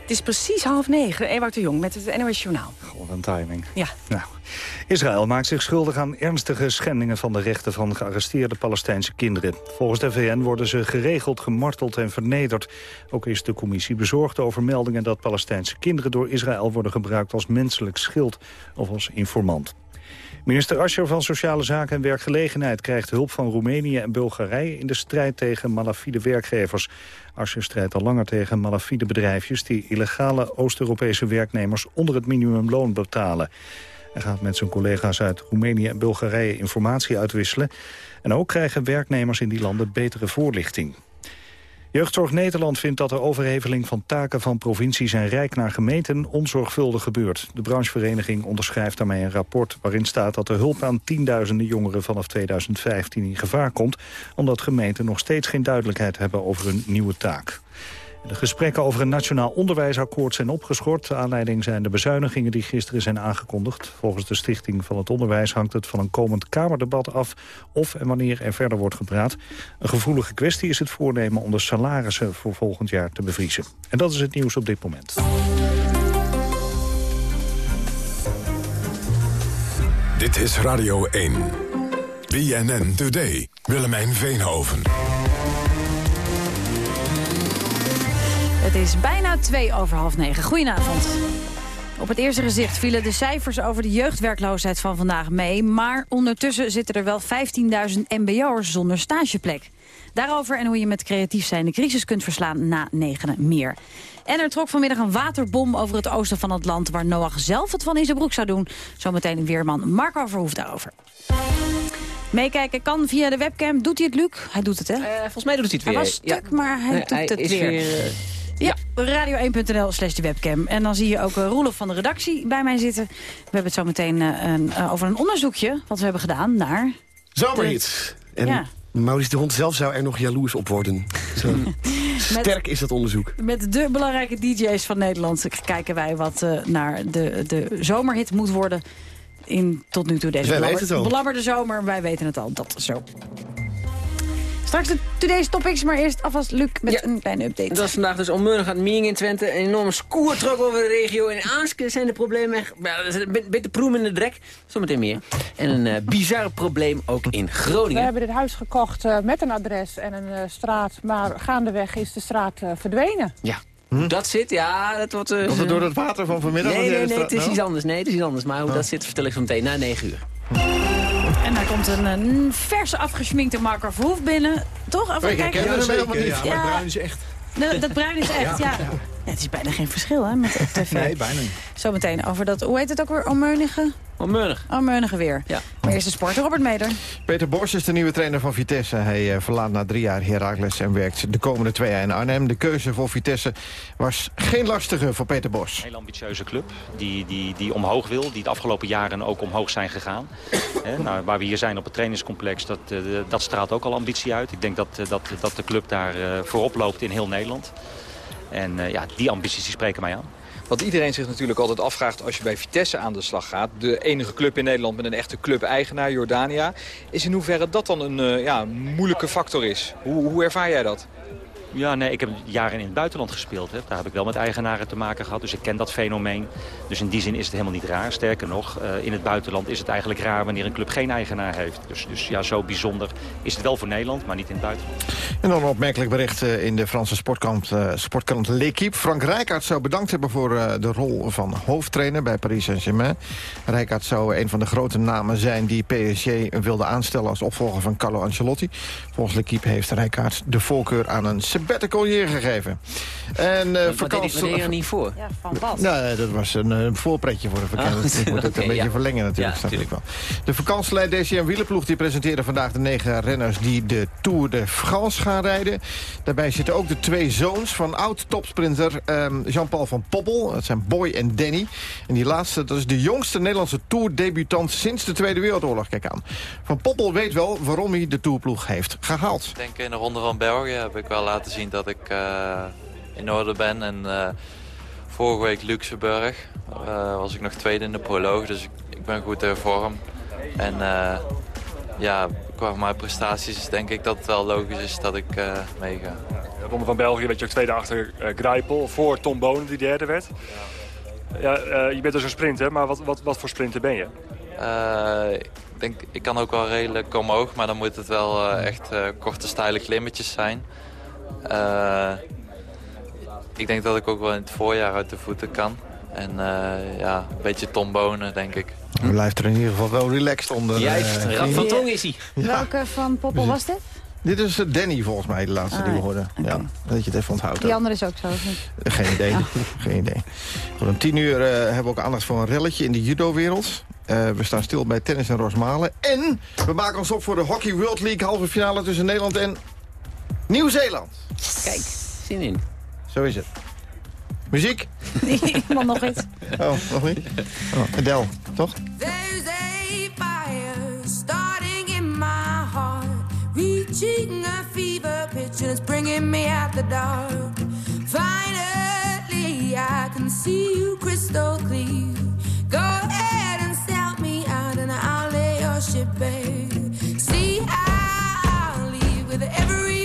Het is precies half negen. Ewout de Jong met het NOS Journaal. Een timing. Ja. Nou, Israël maakt zich schuldig aan ernstige schendingen van de rechten van gearresteerde Palestijnse kinderen. Volgens de VN worden ze geregeld gemarteld en vernederd. Ook is de commissie bezorgd over meldingen dat Palestijnse kinderen door Israël worden gebruikt als menselijk schild of als informant. Minister Ascher van Sociale Zaken en Werkgelegenheid krijgt hulp van Roemenië en Bulgarije in de strijd tegen malafide werkgevers. Ascher strijdt al langer tegen malafide bedrijfjes die illegale Oost-Europese werknemers onder het minimumloon betalen. Hij gaat met zijn collega's uit Roemenië en Bulgarije informatie uitwisselen. En ook krijgen werknemers in die landen betere voorlichting. Jeugdzorg Nederland vindt dat de overheveling van taken van provincies en rijk naar gemeenten onzorgvuldig gebeurt. De branchevereniging onderschrijft daarmee een rapport waarin staat dat de hulp aan tienduizenden jongeren vanaf 2015 in gevaar komt, omdat gemeenten nog steeds geen duidelijkheid hebben over hun nieuwe taak. De gesprekken over een nationaal onderwijsakkoord zijn opgeschort. Aanleiding zijn de bezuinigingen die gisteren zijn aangekondigd. Volgens de Stichting van het Onderwijs hangt het van een komend Kamerdebat af... of en wanneer er verder wordt gepraat. Een gevoelige kwestie is het voornemen om de salarissen voor volgend jaar te bevriezen. En dat is het nieuws op dit moment. Dit is Radio 1. BNN Today. Willemijn Veenhoven. Het is bijna twee over half negen. Goedenavond. Op het eerste gezicht vielen de cijfers over de jeugdwerkloosheid van vandaag mee. Maar ondertussen zitten er wel 15.000 mbo'ers zonder stageplek. Daarover en hoe je met creatief zijn de crisis kunt verslaan na negenen meer. En er trok vanmiddag een waterbom over het oosten van het land... waar Noach zelf het van in zijn broek zou doen. Zometeen een weerman Marco Verhoef daarover. Meekijken kan via de webcam. Doet hij het, Luc? Hij doet het, hè? Uh, volgens mij doet hij het weer. Hij was stuk, ja. maar hij Nee, doet hij het weer. weer, uh, ja, radio1.nl slash de webcam. En dan zie je ook uh, Roelof van de redactie bij mij zitten. We hebben het zo meteen uh, een, uh, over een onderzoekje... wat we hebben gedaan naar... Zomerhits. En Ja. Maurice de Hond zelf zou er nog jaloers op worden. Zo sterk is dat onderzoek. Met de belangrijke DJ's van Nederland kijken wij wat uh, naar de, de zomerhit moet worden... in tot nu toe deze Wij belabber- weten het al. belabberde zomer. Wij weten het al, dat zo. Straks de Today's Topics, maar eerst alvast Luc met een kleine update. Dat is vandaag dus onmiddellijk aan het Miering in Twente. Een enorme scoertruk over de regio. In Aanske zijn de problemen echt... een Beetje proem in de drek. Zometeen meer. En een eh, bizar probleem ook in We Groningen. hebben dit huis gekocht eh, met een adres en een eh, straat. Maar gaandeweg is de straat eh, verdwenen. Ja. Hoe dat zit, ja, dat wordt... eh, Komt het door het water van vanmiddag? Nee, nee, nee, het is nou? iets anders. Nee, het is iets anders. Maar hoe dat zit, vertel ik zo meteen na 9 uur. En daar komt een, een verse afgeschminkte Marco Verhoef binnen. Toch? Even Oh, ik kijken. herken hem helemaal niet. Ja. Maar bruin is echt. Dat bruin is echt, ja. ja. het is bijna geen verschil, hè, met op tv. Nee, bijna niet. Zometeen over dat, hoe heet het ook weer, onmeunige? Onmeunige weer. Ja. Maar eerst de sport, Robert Meder. Peter Bos is de nieuwe trainer van Vitesse. Hij eh, verlaat na drie jaar Heracles en werkt de komende twee jaar in Arnhem. De keuze voor Vitesse was geen lastige voor Peter Bos. Een hele ambitieuze club die, die, die omhoog wil. Die de afgelopen jaren ook omhoog zijn gegaan. Hè, nou, waar we hier zijn op het trainingscomplex, dat, eh, dat straalt ook al ambitie uit. Ik denk dat, eh, dat, dat de club daar voorop loopt in heel Nederland. En eh, ja, die ambities die spreken mij aan. Wat iedereen zich natuurlijk altijd afvraagt als je bij Vitesse aan de slag gaat... de enige club in Nederland met een echte club-eigenaar, Jordania... is in hoeverre dat dan een eh, ja, moeilijke factor is. Hoe, hoe ervaar jij dat? Ja, nee, ik heb jaren in het buitenland gespeeld. Hè. Daar heb ik wel met eigenaren te maken gehad, dus ik ken dat fenomeen. Dus in die zin is het helemaal niet raar. Sterker nog, eh, in het buitenland is het eigenlijk raar wanneer een club geen eigenaar heeft. Dus, dus ja, zo bijzonder is het wel voor Nederland, maar niet in het buitenland. En dan een opmerkelijk bericht eh, in de Franse sportkrant, eh, sportkrant L'Equipe. Frank Rijkaard zou bedankt hebben voor de rol van hoofdtrainer bij Paris Saint-Germain. Rijkaard zou een van de grote namen zijn die PSG wilde aanstellen als opvolger van Carlo Ancelotti. Volgens L'Equipe heeft Rijkaard de voorkeur aan een sabbatical year gegeven. En eh deed hij er niet voor? Ja, van wat? nou, dat was een, eh, voorpretje voor de vakantie. Oh, ik moet het een beetje ja. verlengen natuurlijk, Ja, snap ik wel. De vakantieleider DCM Wielerploeg die presenteerde vandaag de negen renners... die de Tour de France gaan rijden. Daarbij zitten ook de twee zoons van oud-topsprinter ehm, Jean-Paul van Poppel. Dat zijn Boy en Danny. En die laatste, dat is de jongste Nederlandse Tour-debutant... sinds de Tweede Wereldoorlog, kijk aan. Van Poppel weet wel waarom hij de Tourploeg heeft gehaald. Ik denk in de Ronde van België heb ik wel laten zien dat ik eh, in orde ben. En eh, vorige week Luxemburg eh, was ik nog tweede in de proloog. Dus ik, ik ben goed in vorm. En ja, qua mijn prestaties denk ik dat het wel logisch is dat ik uh, meega. De Ronde van België werd je ook tweede achter uh, Grijpel, voor Tom Bonen die derde werd. Ja, je bent dus een sprinter, maar wat, wat, wat voor sprinter ben je? ik, denk, ik kan ook wel redelijk omhoog, maar dan moet het wel echt korte, steile klimmetjes zijn. Ik denk dat ik ook wel in het voorjaar uit de voeten kan. En ja, een beetje tombonen, denk ik. Hij blijft er in ieder geval wel relaxed onder. Juist, uh, van tong is hij. Welke van Poppel was dit? Dit is eh, Danny volgens mij, de laatste die we hoorden. Ja, dat je het even onthoudt. Die andere is ook zo? Geen idee. Geen idee. Goed, om tien uur uh, hebben we ook aandacht voor een relletje in de judo-wereld. Uh, we staan stil bij tennis en Rosmalen. En we maken ons op voor de Hockey World League halve finale tussen Nederland en Nieuw-Zeeland. Kijk, zin in. Zo is het. Muziek? Nee, maar nog iets. Oh, nog niet? Oh, Adele, toch? There's a fire starting in my heart Reaching a fever pitch and it's bringing me out the dark Finally I can see you crystal clear Go ahead and sell me out and I'll lay your ship bare See I'll leave with every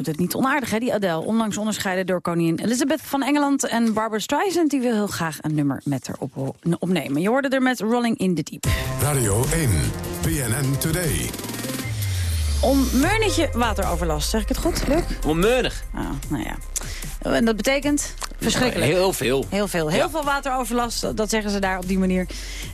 doet het niet onaardig, hè, die Adele. Onlangs onderscheiden door koningin Elizabeth van Engeland... en Barbara Streisand, die wil heel graag een nummer met haar op, opnemen. Je hoorde er met Rolling in the Deep. Radio 1, PNN Today. Onmeurnetje wateroverlast, zeg ik het goed, Luc? Onmeunig. Ah, nou ja. En dat betekent? Verschrikkelijk. Heel veel. Heel veel. Heel Ja. veel wateroverlast, dat zeggen ze daar op die manier.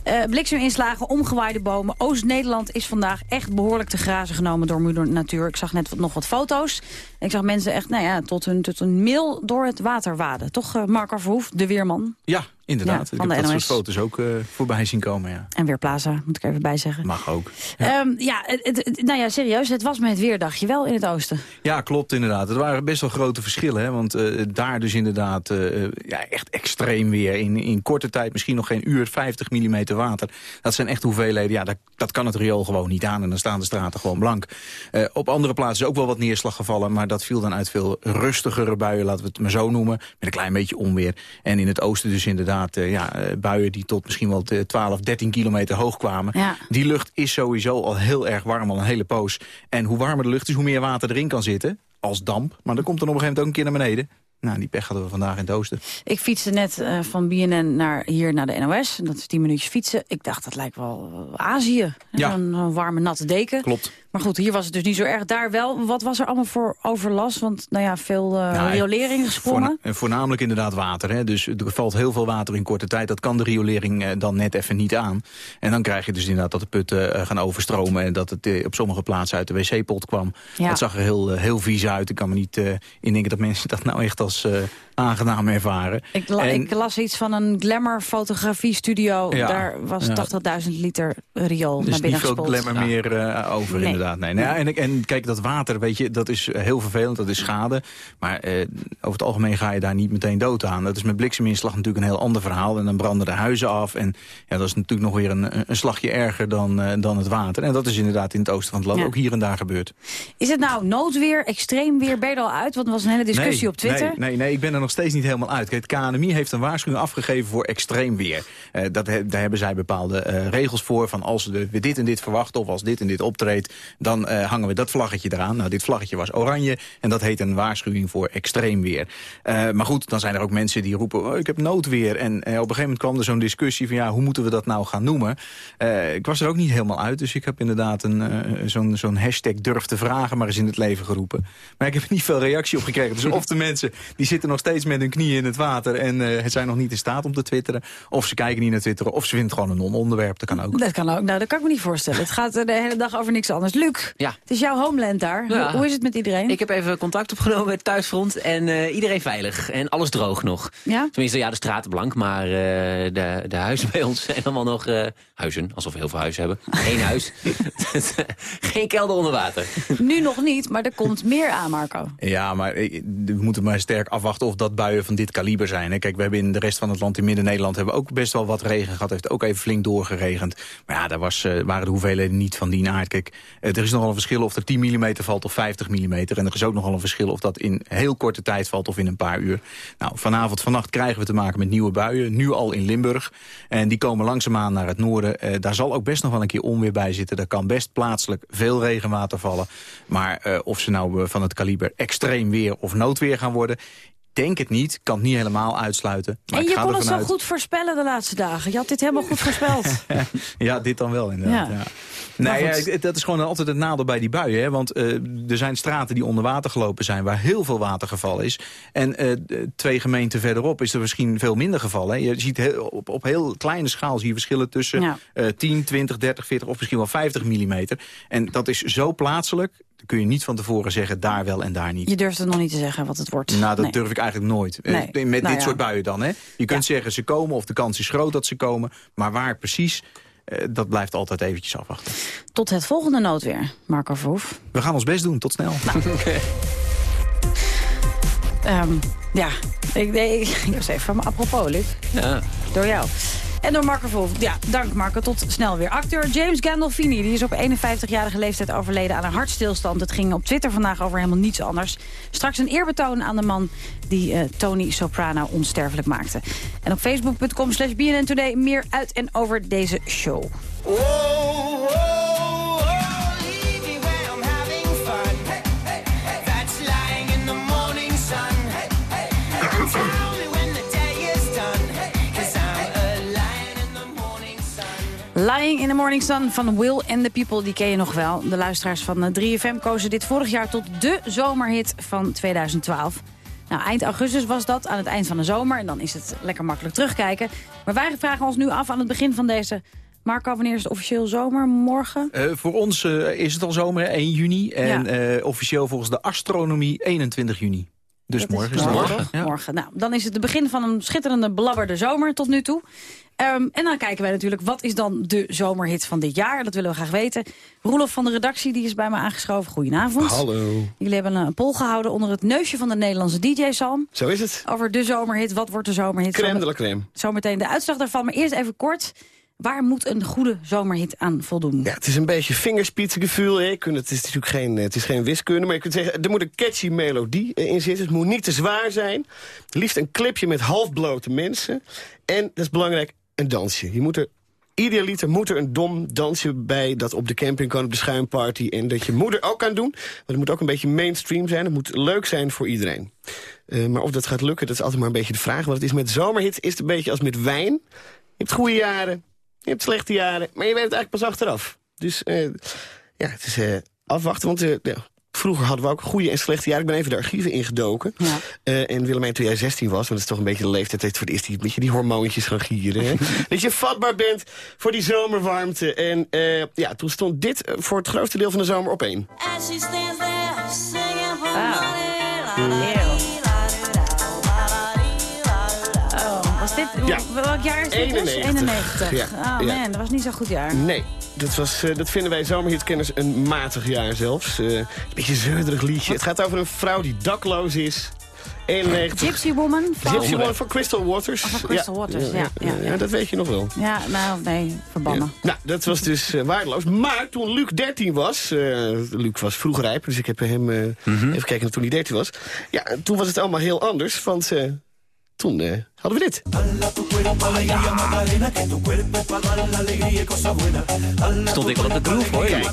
Eh, blikseminslagen, omgewaaide bomen. Oost-Nederland is vandaag echt behoorlijk te grazen genomen door moeder natuur. Ik zag net wat, nog wat foto's. Ik zag mensen echt nou ja, tot, hun, tot hun mil door het water waden. Toch, eh, Marco Verhoef, de weerman? Ja, inderdaad. Ja, ik van heb de dat NOS. soort foto's ook eh, voorbij zien komen, ja. En Weerplaza, moet ik even bij zeggen. Mag ook. Ja, ja, het, het- het- nou ja, serieus, het was met het weer, dacht je wel, in het oosten. Ja, klopt inderdaad. Er waren best wel grote verschillen. Hè? Want eh, daar dus inderdaad eh, ja, echt extreem weer. In, in korte tijd misschien nog geen uur, 50 mm water. Dat zijn echt hoeveelheden. Ja, dat, dat kan het riool gewoon niet aan. En dan staan de straten gewoon blank. Op andere plaatsen is ook wel wat neerslag gevallen. Maar dat viel dan uit veel rustigere buien, laten we het maar zo noemen. Met een klein beetje onweer. En in het oosten dus inderdaad eh, ja, eh, buien die tot misschien wel eh, 12, 13 kilometer hoog kwamen. Ja. Die lucht is sowieso al heel erg warm, al een hele poos. En hoe warmer de lucht is, hoe meer water erin kan zitten. Als damp. Maar dan komt er op een gegeven moment ook een keer naar beneden. Nou, die pech hadden we vandaag in het oosten. Ik fietste net eh, van BNN naar hier naar de NOS. En dat is 10 minuutjes fietsen. Ik dacht, dat lijkt wel Azië. Ja. Eh, warme, natte deken. Klopt. Maar goed, hier was het dus niet zo erg. Daar wel. Wat was er allemaal voor overlast? Want nou ja, veel Nou, riolering gesprongen. En voornamelijk inderdaad water. Hè? Dus er valt heel veel water in korte tijd. Dat kan de riolering eh, dan net even niet aan. En dan krijg je dus inderdaad dat de putten eh, gaan overstromen... en dat het op sommige plaatsen uit de wc-pot kwam. Ja. Dat zag er heel, heel vies uit. Ik kan me niet indenken dat mensen dat nou echt als aangenaam ervaren. Ik, la- En- ik las iets van een glamour fotografie studio. Ja. Daar was Ja. 80.000 liter riool Er naar is binnen niet veel gespoeld. glamour meer eh, over, Nee. inderdaad. Nee. Nou ja, en, en kijk, dat water, weet je, dat is heel vervelend, dat is schade. Maar eh, over het algemeen ga je daar niet meteen dood aan. Dat is met blikseminslag natuurlijk een heel ander verhaal. En dan branden de huizen af. En ja, dat is natuurlijk nog weer een, een slagje erger dan, eh, dan het water. En dat is inderdaad in het oosten van het land Ja. ook hier en daar gebeurd. Is het nou noodweer, extreem weer? Ben je er al uit? Want er was een hele discussie nee, op Twitter. Nee, nee, nee, ik ben er nog steeds niet helemaal uit. Het KNMI heeft een waarschuwing afgegeven voor extreem weer. Eh, dat daar hebben zij bepaalde eh, regels voor. Van als we dit en dit verwachten of als dit en dit optreedt... dan eh, hangen we dat vlaggetje eraan. Nou, dit vlaggetje was oranje en dat heet een waarschuwing voor extreem weer. Maar goed, dan zijn er ook mensen die roepen... Oh, ik heb noodweer. En op een gegeven moment kwam er zo'n discussie van... ja, hoe moeten we dat nou gaan noemen? Ik was er ook niet helemaal uit, dus ik heb inderdaad zo'n zo'n hashtag durf te vragen... maar eens in het leven geroepen. Maar ik heb niet veel reactie op gekregen. Dus of de mensen die zitten nog steeds met hun knieën in het water... en eh, het zijn nog niet in staat om te twitteren... of ze kijken niet naar twitteren, of ze vinden het gewoon een non-onderwerp. Dat kan ook. Dat kan ook. Nou, dat kan ik me niet voorstellen. Het gaat er de hele dag over niks anders. Luc, Ja. het is jouw homeland daar. Ja. Hoe, hoe is het met iedereen? Ik heb even contact opgenomen met thuisfront en eh, iedereen veilig. En alles droog nog. Ja? Tenminste, ja, de straten blank, maar eh, de, de huizen bij ons zijn allemaal nog... eh, huizen, alsof we heel veel huizen hebben. Eén huis. Geen kelder onder water. Nu nog niet, maar er komt meer aan, Marco. Ja, maar eh, we moeten maar sterk afwachten of dat buien van dit kaliber zijn. hè. Kijk, we hebben in de rest van het land, in Midden-Nederland... hebben we ook best wel wat regen gehad. heeft ook even flink doorgeregend. Maar ja, daar was, eh, waren de hoeveelheden niet van die aard. Kijk, eh, er is nogal een verschil of er 10 mm valt of 50 mm. En er is ook nogal een verschil of dat in heel korte tijd valt of in een paar uur. Nou, vanavond, vannacht krijgen we te maken met nieuwe buien. Nu al in Limburg. En die komen langzaamaan naar het noorden. Eh, daar zal ook best nog wel een keer onweer bij zitten. Er kan best plaatselijk veel regenwater vallen. Maar of ze nou van het kaliber extreem weer of noodweer gaan worden... denk het niet, kan het niet helemaal uitsluiten. Maar en je kon het zo uit- goed voorspellen de laatste dagen. Je had dit helemaal goed voorspeld. ja, dit dan wel inderdaad. Ja. Nee, ja, het- dat is gewoon altijd het nadeel bij die buien. Hè? Want eh, er zijn straten die onder water gelopen zijn... waar heel veel water gevallen is. En eh, twee gemeenten verderop is er misschien veel minder gevallen. Hè? Je ziet heel, op, op heel kleine schaal zie je verschillen tussen Ja. eh 10, 20, 30, 40 of misschien wel 50 millimeter. En dat is zo plaatselijk... dan kun je niet van tevoren zeggen daar wel en daar niet. Je durft het nog niet te zeggen wat het wordt. Nou, dat Nee. durf ik eigenlijk nooit. Eh, Nee. Met Nou dit ja. soort buien dan. Hè? Je kunt zeggen ze komen of de kans is groot dat ze komen. Maar waar precies, eh, dat blijft altijd eventjes afwachten. Tot het volgende noodweer, Marco Verhoef. We gaan ons best doen. Tot snel. Ehm, ja, ik, nee, ik, ik was even van me apropos, Luc. Ja. Door jou. En door Marco. Ja, dank Marco. Tot snel weer. Acteur James Gandolfini die is op 51-jarige leeftijd overleden aan een hartstilstand. Het ging op Twitter vandaag over helemaal niets anders. Straks een eerbetoon aan de man die eh, Tony Soprano onsterfelijk maakte. En op facebook.com slash BNN Today meer uit en over deze show. Lying in the Morning Sun van Will and the People, die ken je nog wel. De luisteraars van eh, 3FM kozen dit vorig jaar tot de zomerhit van 2012. Nou, eind augustus was dat, aan het eind van de zomer. En dan is het lekker makkelijk terugkijken. Maar wij vragen ons nu af aan het begin van deze... Marco, wanneer is het officieel zomer? Morgen? Eh, voor ons eh, is het al zomer, 1 juni. En officieel volgens de astronomie 21 juni. Dus Dat morgen is het morgen. morgen. Ja. Morgen. Nou, dan is het het begin van een schitterende belabberde zomer tot nu toe. Ehm, en dan kijken wij natuurlijk, wat is dan de zomerhit van dit jaar? Dat willen we graag weten. Roelof van de redactie, die is bij me aangeschoven. Goedenavond. Hallo. Jullie hebben een poll gehouden onder het neusje van de Nederlandse DJ-salm. Zo is het. Over de zomerhit. Wat wordt de zomerhit? Crème de la crème. Zometeen de uitslag daarvan. Maar eerst even kort. Waar moet een goede zomerhit aan voldoen? Ja, het is een beetje vingerspitsengevoel. Het is natuurlijk geen, het is geen wiskunde, maar je kunt zeggen... er moet een catchy melodie eh, in zitten. Het moet niet te zwaar zijn. Liefst een clipje met halfblote mensen. En, dat is belangrijk, een dansje. Je moet er... Idealiter moet er een dom dansje bij dat op de camping kan, op de schuimparty. En dat je moeder ook kan doen. Maar het moet ook een beetje mainstream zijn. Het moet leuk zijn voor iedereen. Eh, maar of dat gaat lukken, dat is altijd maar een beetje de vraag. Want het is met zomerhits is het een beetje als met wijn. Je hebt goede jaren, je hebt slechte jaren, maar je weet het eigenlijk pas achteraf. Dus eh, ja, het is eh, afwachten, want eh, ja, vroeger hadden we ook goede en slechte jaren. Ik ben even de archieven ingedoken. Eh, en Willemijn, toen jij 16 was, want dat is toch een beetje de leeftijd... heeft voor het eerst die, beetje die hormoontjes gaan gieren. Hè? dat je vatbaar bent voor die zomerwarmte. En eh, ja, toen stond dit voor het grootste deel van de zomer op één. Ja. welk jaar is dit dus? 91. 91. Ja, Oh ja. man, dat was niet zo'n goed jaar. Nee, dat, was, eh, dat vinden wij zomerhitkenners een matig jaar zelfs. Eh, een beetje een zeurderig liedje. Het gaat over een vrouw die dakloos is. 91. Gypsy Woman? van- Gypsy Woman van Crystal Waters. Oh, van Crystal Waters, ja, ja, ja. dat weet je nog wel. Ja, nou, nee, verbannen. Nou, dat was dus eh, waardeloos. Maar toen Luc 13 was... eh, Luc was vroeg rijp, dus ik heb hem eh, even kijken naar toen hij 13 was. Ja, toen was het allemaal heel anders, want eh, toen eh, hadden we dit. Stond ik wel op de groove, hoor. Kijk.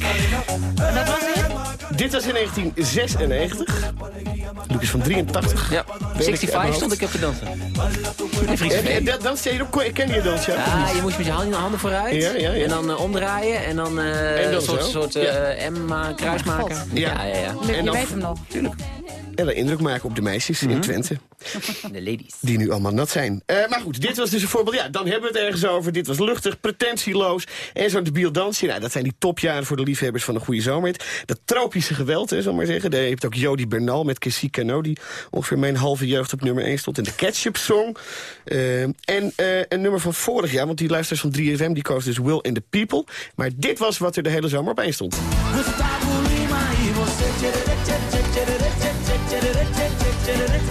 Dat was het? Dit was in 1996. Luc is van 83. Ja, Weet ik uit 65 mijn stond ik op te dansen. Eh, dat- Dan zie je ook, ik ken je dans, ja. Ja, je moest met je handen, handen vooruit. Ja, ja, ja. En dan eh, omdraaien. En dan, eh, En dan een soort, soort eh, M ma- kruis Oh mijn maken. Ja, ja, ja. En je dan- weet hem nog. Tuurlijk. En dan indruk maken op de meisjes in Twente. De ladies. Die nu allemaal nat zijn. Eh, maar goed, dit was dus een voorbeeld. Ja, dan hebben we het ergens over. Dit was luchtig, pretentieloos. En zo'n debiel dansje. Nou, dat zijn die topjaren voor de liefhebbers van een goede zomerhit. Dat tropische geweld, hè, zal ik maar zeggen. Daar heeft ook Jody Bernal met Cassie Cano... die ongeveer mijn halve jeugd op nummer 1 stond. En de Ketchup Song. Eh, en eh, een nummer van vorig jaar, want die luisteraars van 3FM... die koos dus Will and the People. Maar dit was wat er de hele zomer op één stond.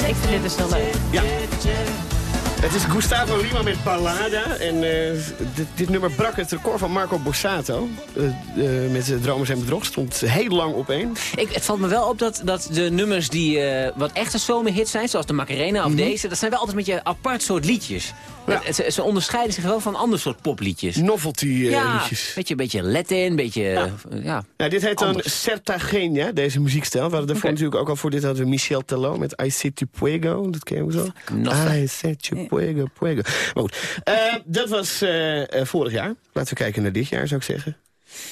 Ik vind dit dus heel leuk. Ja. Het is Gustavo Lima met Ballada. En eh, dit, dit nummer brak het record van Marco Borsato. eh, eh, met uh, Dromers en Bedrog. Stond heel lang op één. Ik, het valt me wel op dat, dat de nummers die eh, wat echte zomerhits zijn... zoals de Macarena of deze... dat zijn wel altijd met je apart soort liedjes. Ja. Het- ze, ze onderscheiden zich wel van ander soort popliedjes. Novelty eh, ja, liedjes. beetje, een beetje Latin, beetje... Ja. ja. Ja, dit heet dan. Sertagenia, deze muziekstijl. We hadden daarvoor natuurlijk ook al voor dit hadden we Michel Tello met I Sit to Puego. Dat ken je ook zo. I Sit to Puego, Puego. Maar goed, eh, dat was eh, eh, vorig jaar. Laten we kijken naar dit jaar, zou ik zeggen.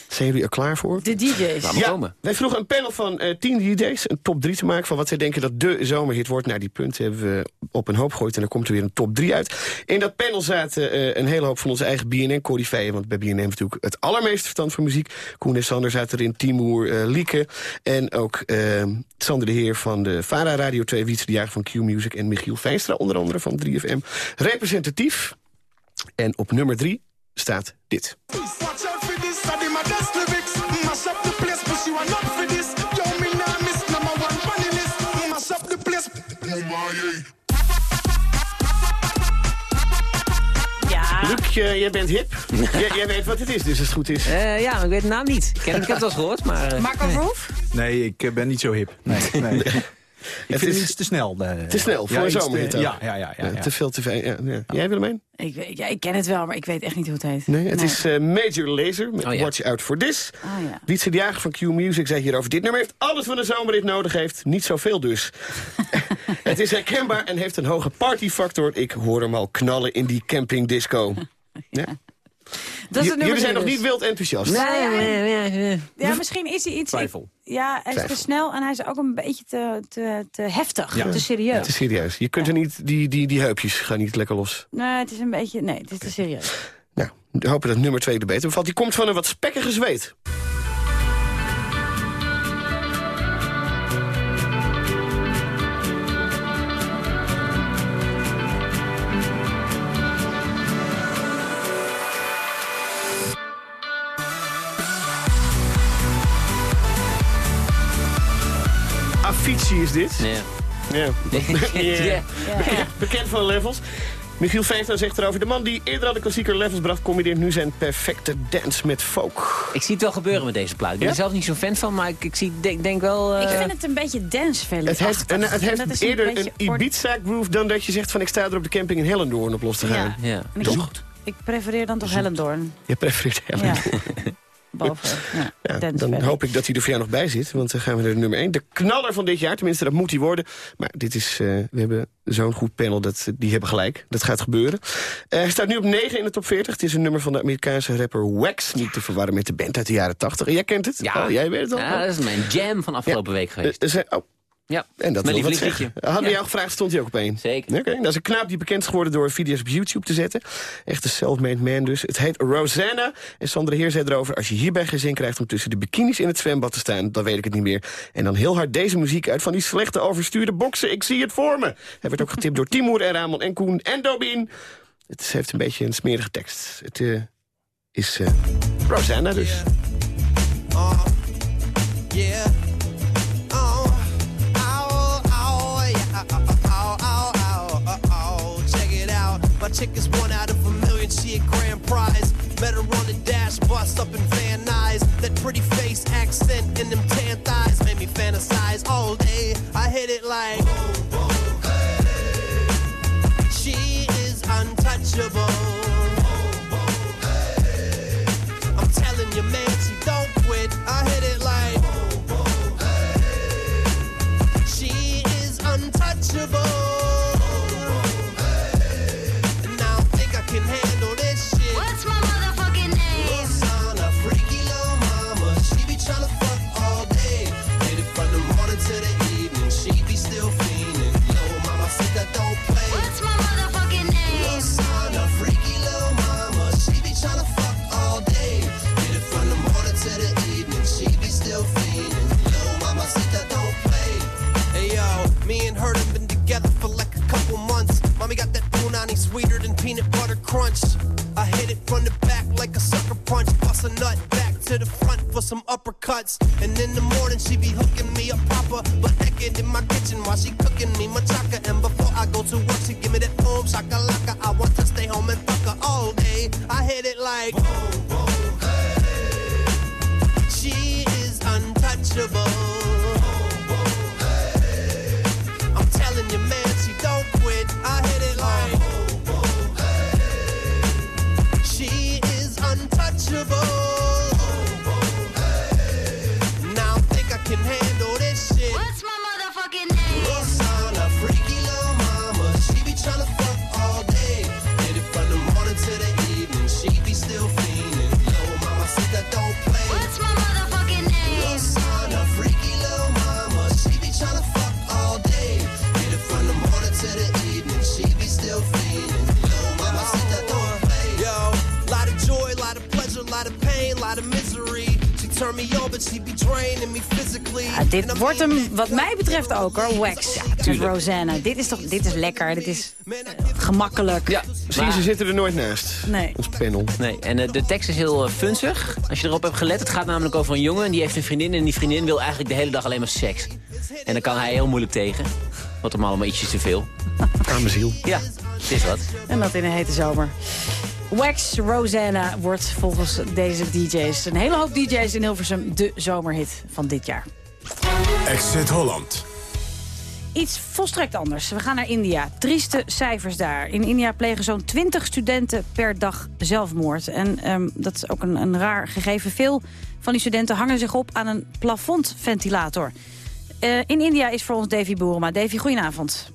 Zijn jullie er klaar voor? De DJ's. Laat maar komen. Wij vroegen een panel van eh 10 DJ's een top 3 te maken... van wat zij denken dat de zomerhit wordt. Nou, die punten hebben we op een hoop gegooid en er komt er weer een top 3 uit. In dat panel zaten eh, een hele hoop van onze eigen BNN-corifeeën... want bij BNN heeft natuurlijk het allermeeste verstand van muziek. Koen en Sander zaten erin, Timur, eh, Lieke... en ook Sander de Heer van de VARA Radio 2... Wietse de Jager van Q-Music en Michiel Vijnstra... onder andere van 3FM. Representatief. En op nummer 3 staat dit. Oh Ja. Luc, eh, jij bent hip. jij, jij weet wat het is, dus als het goed is. Eh, ja, maar ik weet de naam niet. Ik, ken, ik heb het wel eens gehoord, maar... eh, Marco Verhoef? Nee, ik eh, ben niet zo hip. Nee, nee. ik vind is- het iets te snel. eh, Te snel voor ja, een zomerhit. Ja, ja, ja. ja. Te veel veel. Ja. Jij Willemijn? Ik, ja, ik ken het wel, maar ik weet echt niet hoe het heet. Nee, het is eh, Major Lazer met Oh, ja. Watch Out For This. Ja. Wietse de Jager van Q-Music zei hierover... dit nummer heeft alles wat een zomerrit nodig heeft. Niet zoveel dus. het is herkenbaar en heeft een hoge partyfactor. Ik hoor hem al knallen in die campingdisco. Ja. Dat is het Jullie zijn nog dus. niet wild enthousiast. Ja, misschien is hij iets... Twijfel. Ja, hij is Twijfel. te snel en hij is ook een beetje te, te, te heftig, Ja. te serieus. Het is serieus. Je kunt er niet, die, die, die heupjes gaan niet lekker los. Nee, het is een beetje... Nee, het is te serieus. Nou, we hopen dat nummer 2 er beter bevalt. Die komt van een wat spekkige zweet. Is dit. Ja. Ja. Ja. Ja. Bekend, bekend van Levels. Michiel Veenstra zegt erover... de man die eerder al de klassieker Levels bracht... combineert nu zijn perfecte dance met folk. Ik zie het wel gebeuren met deze plaat. Ik ben Ja? er zelf niet zo'n fan van, maar ik, ik zie, denk, denk wel... eh, Ik vind het een beetje dance Het heeft, en, het heeft eerder een Ibiza-groove... dan dat je zegt van ik sta er op de camping in Hellendoorn op los te gaan. Ja. En ik, ik prefereer dan toch Hellendoorn. Je prefereert Ja. Boven. Ja, dan verder. hoop ik dat hij er voor jou nog bij zit. Want dan gaan we naar de nummer 1. De knaller van dit jaar. Tenminste, dat moet hij worden. Maar dit is, eh, we hebben zo'n goed panel. Dat, die hebben gelijk. Dat gaat gebeuren. Eh, hij staat nu op 9 in de top 40. Het is een nummer van de Amerikaanse rapper Wax. Niet te verwarren met de band uit de jaren 80. En jij kent het? Ja. Oh, jij weet het al? Ja, dat is mijn jam van afgelopen week geweest. Eh, ze- oh. Ja, En dat mijn wil wat lievelingsliedje. zeggen. Hadden we Ja. jou gevraagd, stond hij ook op één. Zeker. Oké, dat is een knaap die bekend is geworden door video's op YouTube te zetten. Echt een self-made man dus. Het heet Rosanna. En Sandra Heer zei erover... als je hierbij geen zin krijgt om tussen de bikinis in het zwembad te staan... dan weet ik het niet meer. En dan heel hard deze muziek uit van die slechte overstuurde boksen. Ik zie het voor me. Hij werd ook getipt door Timur en Ramon en Koen en Dobin. Het heeft een beetje een smerige tekst. Het eh, is eh, Rosanna dus. Uh, yeah. Chick is one out of a million. She a grand prize. Met her on the dash bus up in Van Nuys. That pretty face accent and them tan thighs made me fantasize all day. I hit it like. She is untouchable. Mommy got that punani sweeter than peanut butter crunch. I hit it from the back like a sucker punch. Bust a nut back to the front for some uppercuts. And in the morning she be hooking me up proper. But naked in my kitchen while she cooking me machaca. And before I go to work she give me that boom shakalaka. I want to stay home and fuck her all day. I hit it like boom, boom, hey. She is untouchable. Ja, dit wordt hem wat mij betreft ook hoor, Wax. met tuurlijk. Rosanna. Dit is toch dit is lekker, dit is gemakkelijk. Ja, Zie je, ze zitten er nooit naast. Nee. Ons panel. Nee, en eh, de tekst is heel eh, funzig. Als je erop hebt gelet, het gaat namelijk over een jongen... en die heeft een vriendin en die vriendin wil eigenlijk de hele dag alleen maar seks. En dan kan hij heel moeilijk tegen. Wat hem allemaal ietsjes te veel. Arme ziel. Ja, het is wat. En dat in een hete zomer. Wax Rosanna wordt volgens deze DJ's, een hele hoop DJ's in Hilversum, de zomerhit van dit jaar. Exit Holland. Iets volstrekt anders. We gaan naar India. Trieste cijfers daar. In India plegen zo'n 20 studenten per dag zelfmoord. En ehm, dat is ook een, een raar gegeven. Veel van die studenten hangen zich op aan een plafondventilator. Eh, in India is voor ons Davy Boerema. Davy, goedenavond.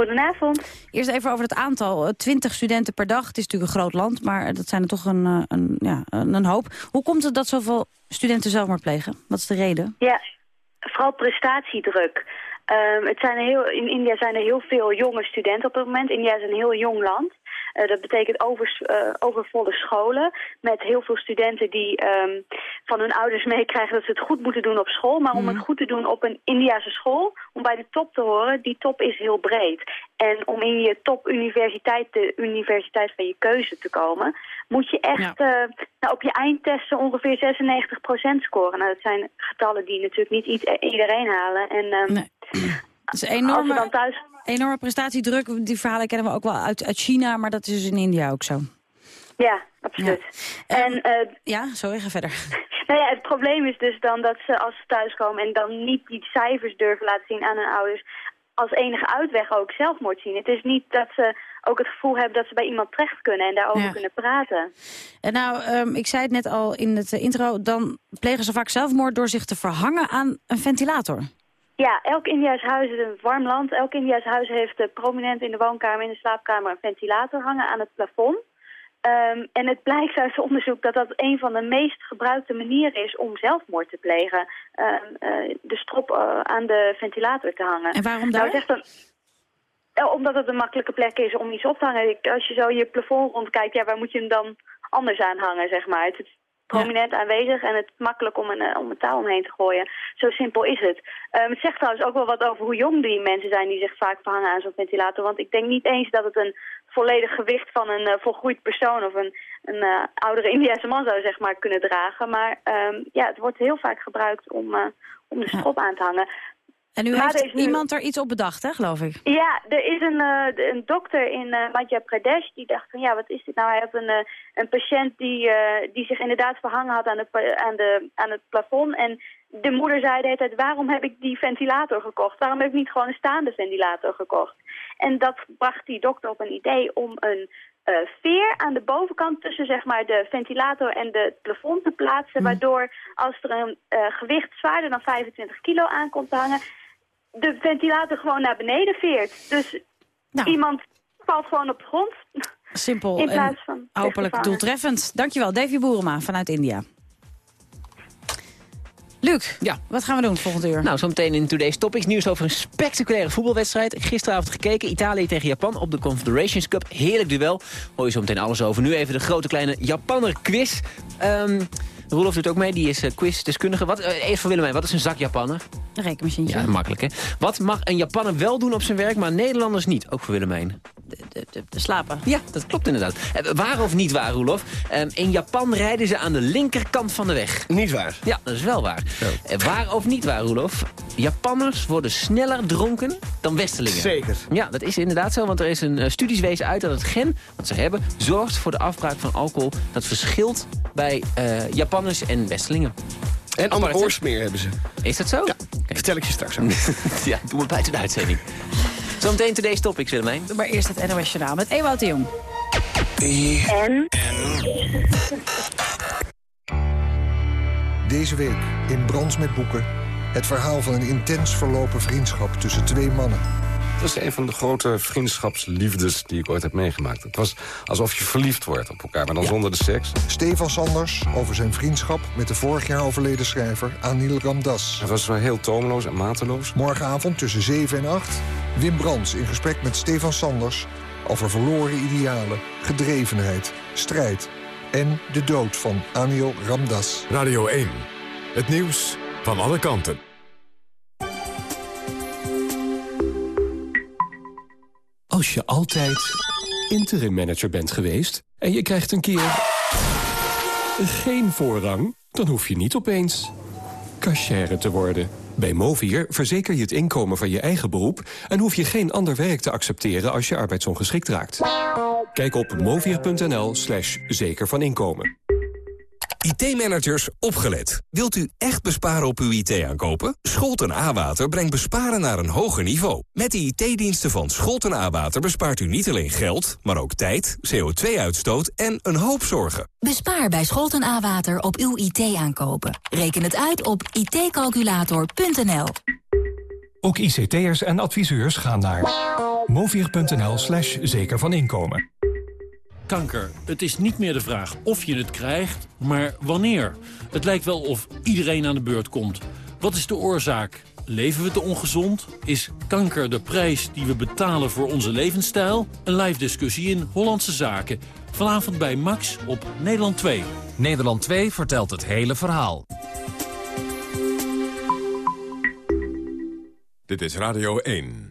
Goedenavond. Eerst even over het aantal. Eh, 20 studenten per dag. Het is natuurlijk een groot land, maar dat zijn er toch een, eh, een, ja, een, hoop. Hoe komt het dat zoveel studenten zelfmoord plegen? Wat is de reden? Ja, vooral prestatiedruk. Ehm, het zijn heel, in India zijn er heel veel jonge studenten op het moment. India is een heel jong land. Eh, dat betekent overs, eh, overvolle scholen met heel veel studenten die ehm, van hun ouders meekrijgen dat ze het goed moeten doen op school. Maar om het goed te doen op een Indiase school, om bij de top te horen, die top is heel breed. En om in je topuniversiteit, de universiteit van je keuze te komen, moet je echt eh, nou, op je eindtesten ongeveer 96% scoren. Nou, dat zijn getallen die natuurlijk niet iet- iedereen halen. En, ehm, is een Als we enorme, dan thuis- enorme prestatiedruk. Die verhalen kennen we ook wel uit, uit China, maar dat is dus in India ook zo. Ja, absoluut. En, eh, ja, sorry, ga verder. Nou ja, het probleem is dus dan dat ze als ze thuiskomen en dan niet die cijfers durven laten zien aan hun ouders, als enige uitweg ook zelfmoord zien. Het is niet dat ze ook het gevoel hebben dat ze bij iemand terecht kunnen en daarover Ja. kunnen praten. En nou, ehm, ik zei het net al in het intro, dan plegen ze vaak zelfmoord door zich te verhangen aan een ventilator. Ja, elk Indiaas huis is een warm land. Elk Indiaas huis heeft eh, prominent in de woonkamer, in de slaapkamer, een ventilator hangen aan het plafond. Ehm, en het blijkt uit onderzoek dat dat een van de meest gebruikte manieren is om zelfmoord te plegen. Ehm, eh, de strop eh, aan de ventilator te hangen. En waarom Nou, daar? zegt dan, omdat het een makkelijke plek is om iets op te hangen. Als je zo je plafond rondkijkt, ja, waar moet je hem dan anders aan hangen, zeg maar. Het prominent aanwezig en het is makkelijk om een, eh, om een touw omheen te gooien. Zo simpel is het. Ehm, het zegt trouwens ook wel wat over hoe jong die mensen zijn die zich vaak verhangen aan zo'n ventilator. Want ik denk niet eens dat het een volledig gewicht van een eh, volgroeid persoon of een, een eh, oudere Indiase man zou zeg maar kunnen dragen. Maar ehm, ja, het wordt heel vaak gebruikt om, om de strop aan te hangen. En nu heeft er nu- iemand er iets op bedacht, hè, geloof ik? Ja, er is een, eh, een dokter in eh, Madhya Pradesh die dacht van ja, wat is dit nou? Hij had een, eh, een patiënt die, die zich inderdaad verhangen had aan, de, aan, de, aan het plafond. En de moeder zei de hele tijd, waarom heb ik die ventilator gekocht? Waarom heb ik niet gewoon een staande ventilator gekocht? En dat bracht die dokter op een idee om een veer aan de bovenkant tussen zeg maar, de ventilator en de het plafond te plaatsen. Waardoor als er een gewicht zwaarder dan 25 kilo aan komt te hangen, de ventilator gewoon naar beneden veert. Dus iemand valt gewoon op de grond. Simpel In plaats van hopelijk doeltreffend. Dankjewel, Davy Boerema vanuit India. Luc, ja. wat gaan we doen volgend uur? Nou, zometeen in Today's Topics nieuws over een spectaculaire voetbalwedstrijd. Gisteravond gekeken, Italië tegen Japan op de Confederations Cup. Heerlijk duel. Hoor je zo meteen alles over. Nu even de grote kleine Japanner quiz. Ehm Roelof doet ook mee, die is uh, quizdeskundige. Wat, eh, eerst voor Willemijn, wat is een zak Japaner? Een rekenmachientje. Ja, makkelijk hè. Wat mag een Japanner wel doen op zijn werk, maar Nederlanders niet? Ook voor Willemijn. De, de, de slapen. Ja, dat klopt inderdaad. Eh, waar of niet waar, Roelof? Eh, in Japan rijden ze aan de linkerkant van de weg. Niet waar. Ja, dat is wel waar. Eh, waar of niet waar, Roelof? Japanners worden sneller dronken dan Westelingen. Zeker. Ja, dat is inderdaad zo, want er is een uh, studies wezen uit dat het gen wat ze hebben... zorgt voor de afbraak van alcohol dat verschilt bij uh, Japanners en Westelingen. En ander oorsmeer hebben ze. Is dat zo? Ja, vertel ik je straks ook. ja, doen we buiten de uitzending. Zometeen today's topics, Willemijn. Maar eerst het NOS Journaal met Ewout de Jong. En? Deze week in Brons met Boeken... het verhaal van een intens verlopen vriendschap tussen twee mannen. Dat is een van de grote vriendschapsliefdes die ik ooit heb meegemaakt. Het was alsof je verliefd wordt op elkaar, maar dan ja. zonder de seks. Stefan Sanders over zijn vriendschap met de vorig jaar overleden schrijver Anil Ramdas. Het was wel heel toomloos en mateloos. Morgenavond tussen 7 en 8. Wim Brands in gesprek met Stefan Sanders... over verloren idealen, gedrevenheid, strijd... en de dood van Anil Ramdas. Radio 1. Het nieuws van alle kanten. Als je altijd interim manager bent geweest en je krijgt een keer geen voorrang, dan hoef je niet opeens cashier te worden. Bij Movier verzeker je het inkomen van je eigen beroep... en hoef je geen ander werk te accepteren als je arbeidsongeschikt raakt. Kijk op movier.nl slash zeker van inkomen. IT-managers, opgelet. Wilt u echt besparen op uw IT-aankopen? Scholten A-Water brengt besparen naar een hoger niveau. Met de IT-diensten van Scholten A-Water bespaart u niet alleen geld... maar ook tijd, CO2-uitstoot en een hoop zorgen. Bespaar bij Scholten A-Water op uw IT-aankopen. Reken het uit op itcalculator.nl. Ook ICT'ers en adviseurs gaan naar movier.nl slash zeker van inkomen. Kanker. Het is niet meer de vraag of je het krijgt, maar wanneer. Het lijkt wel of iedereen aan de beurt komt. Wat is de oorzaak? Leven we te ongezond? Is kanker de prijs die we betalen voor onze levensstijl? Een live discussie in Hollandse Zaken. Vanavond bij Max op Nederland 2. Nederland 2 vertelt het hele verhaal. Dit is Radio 1.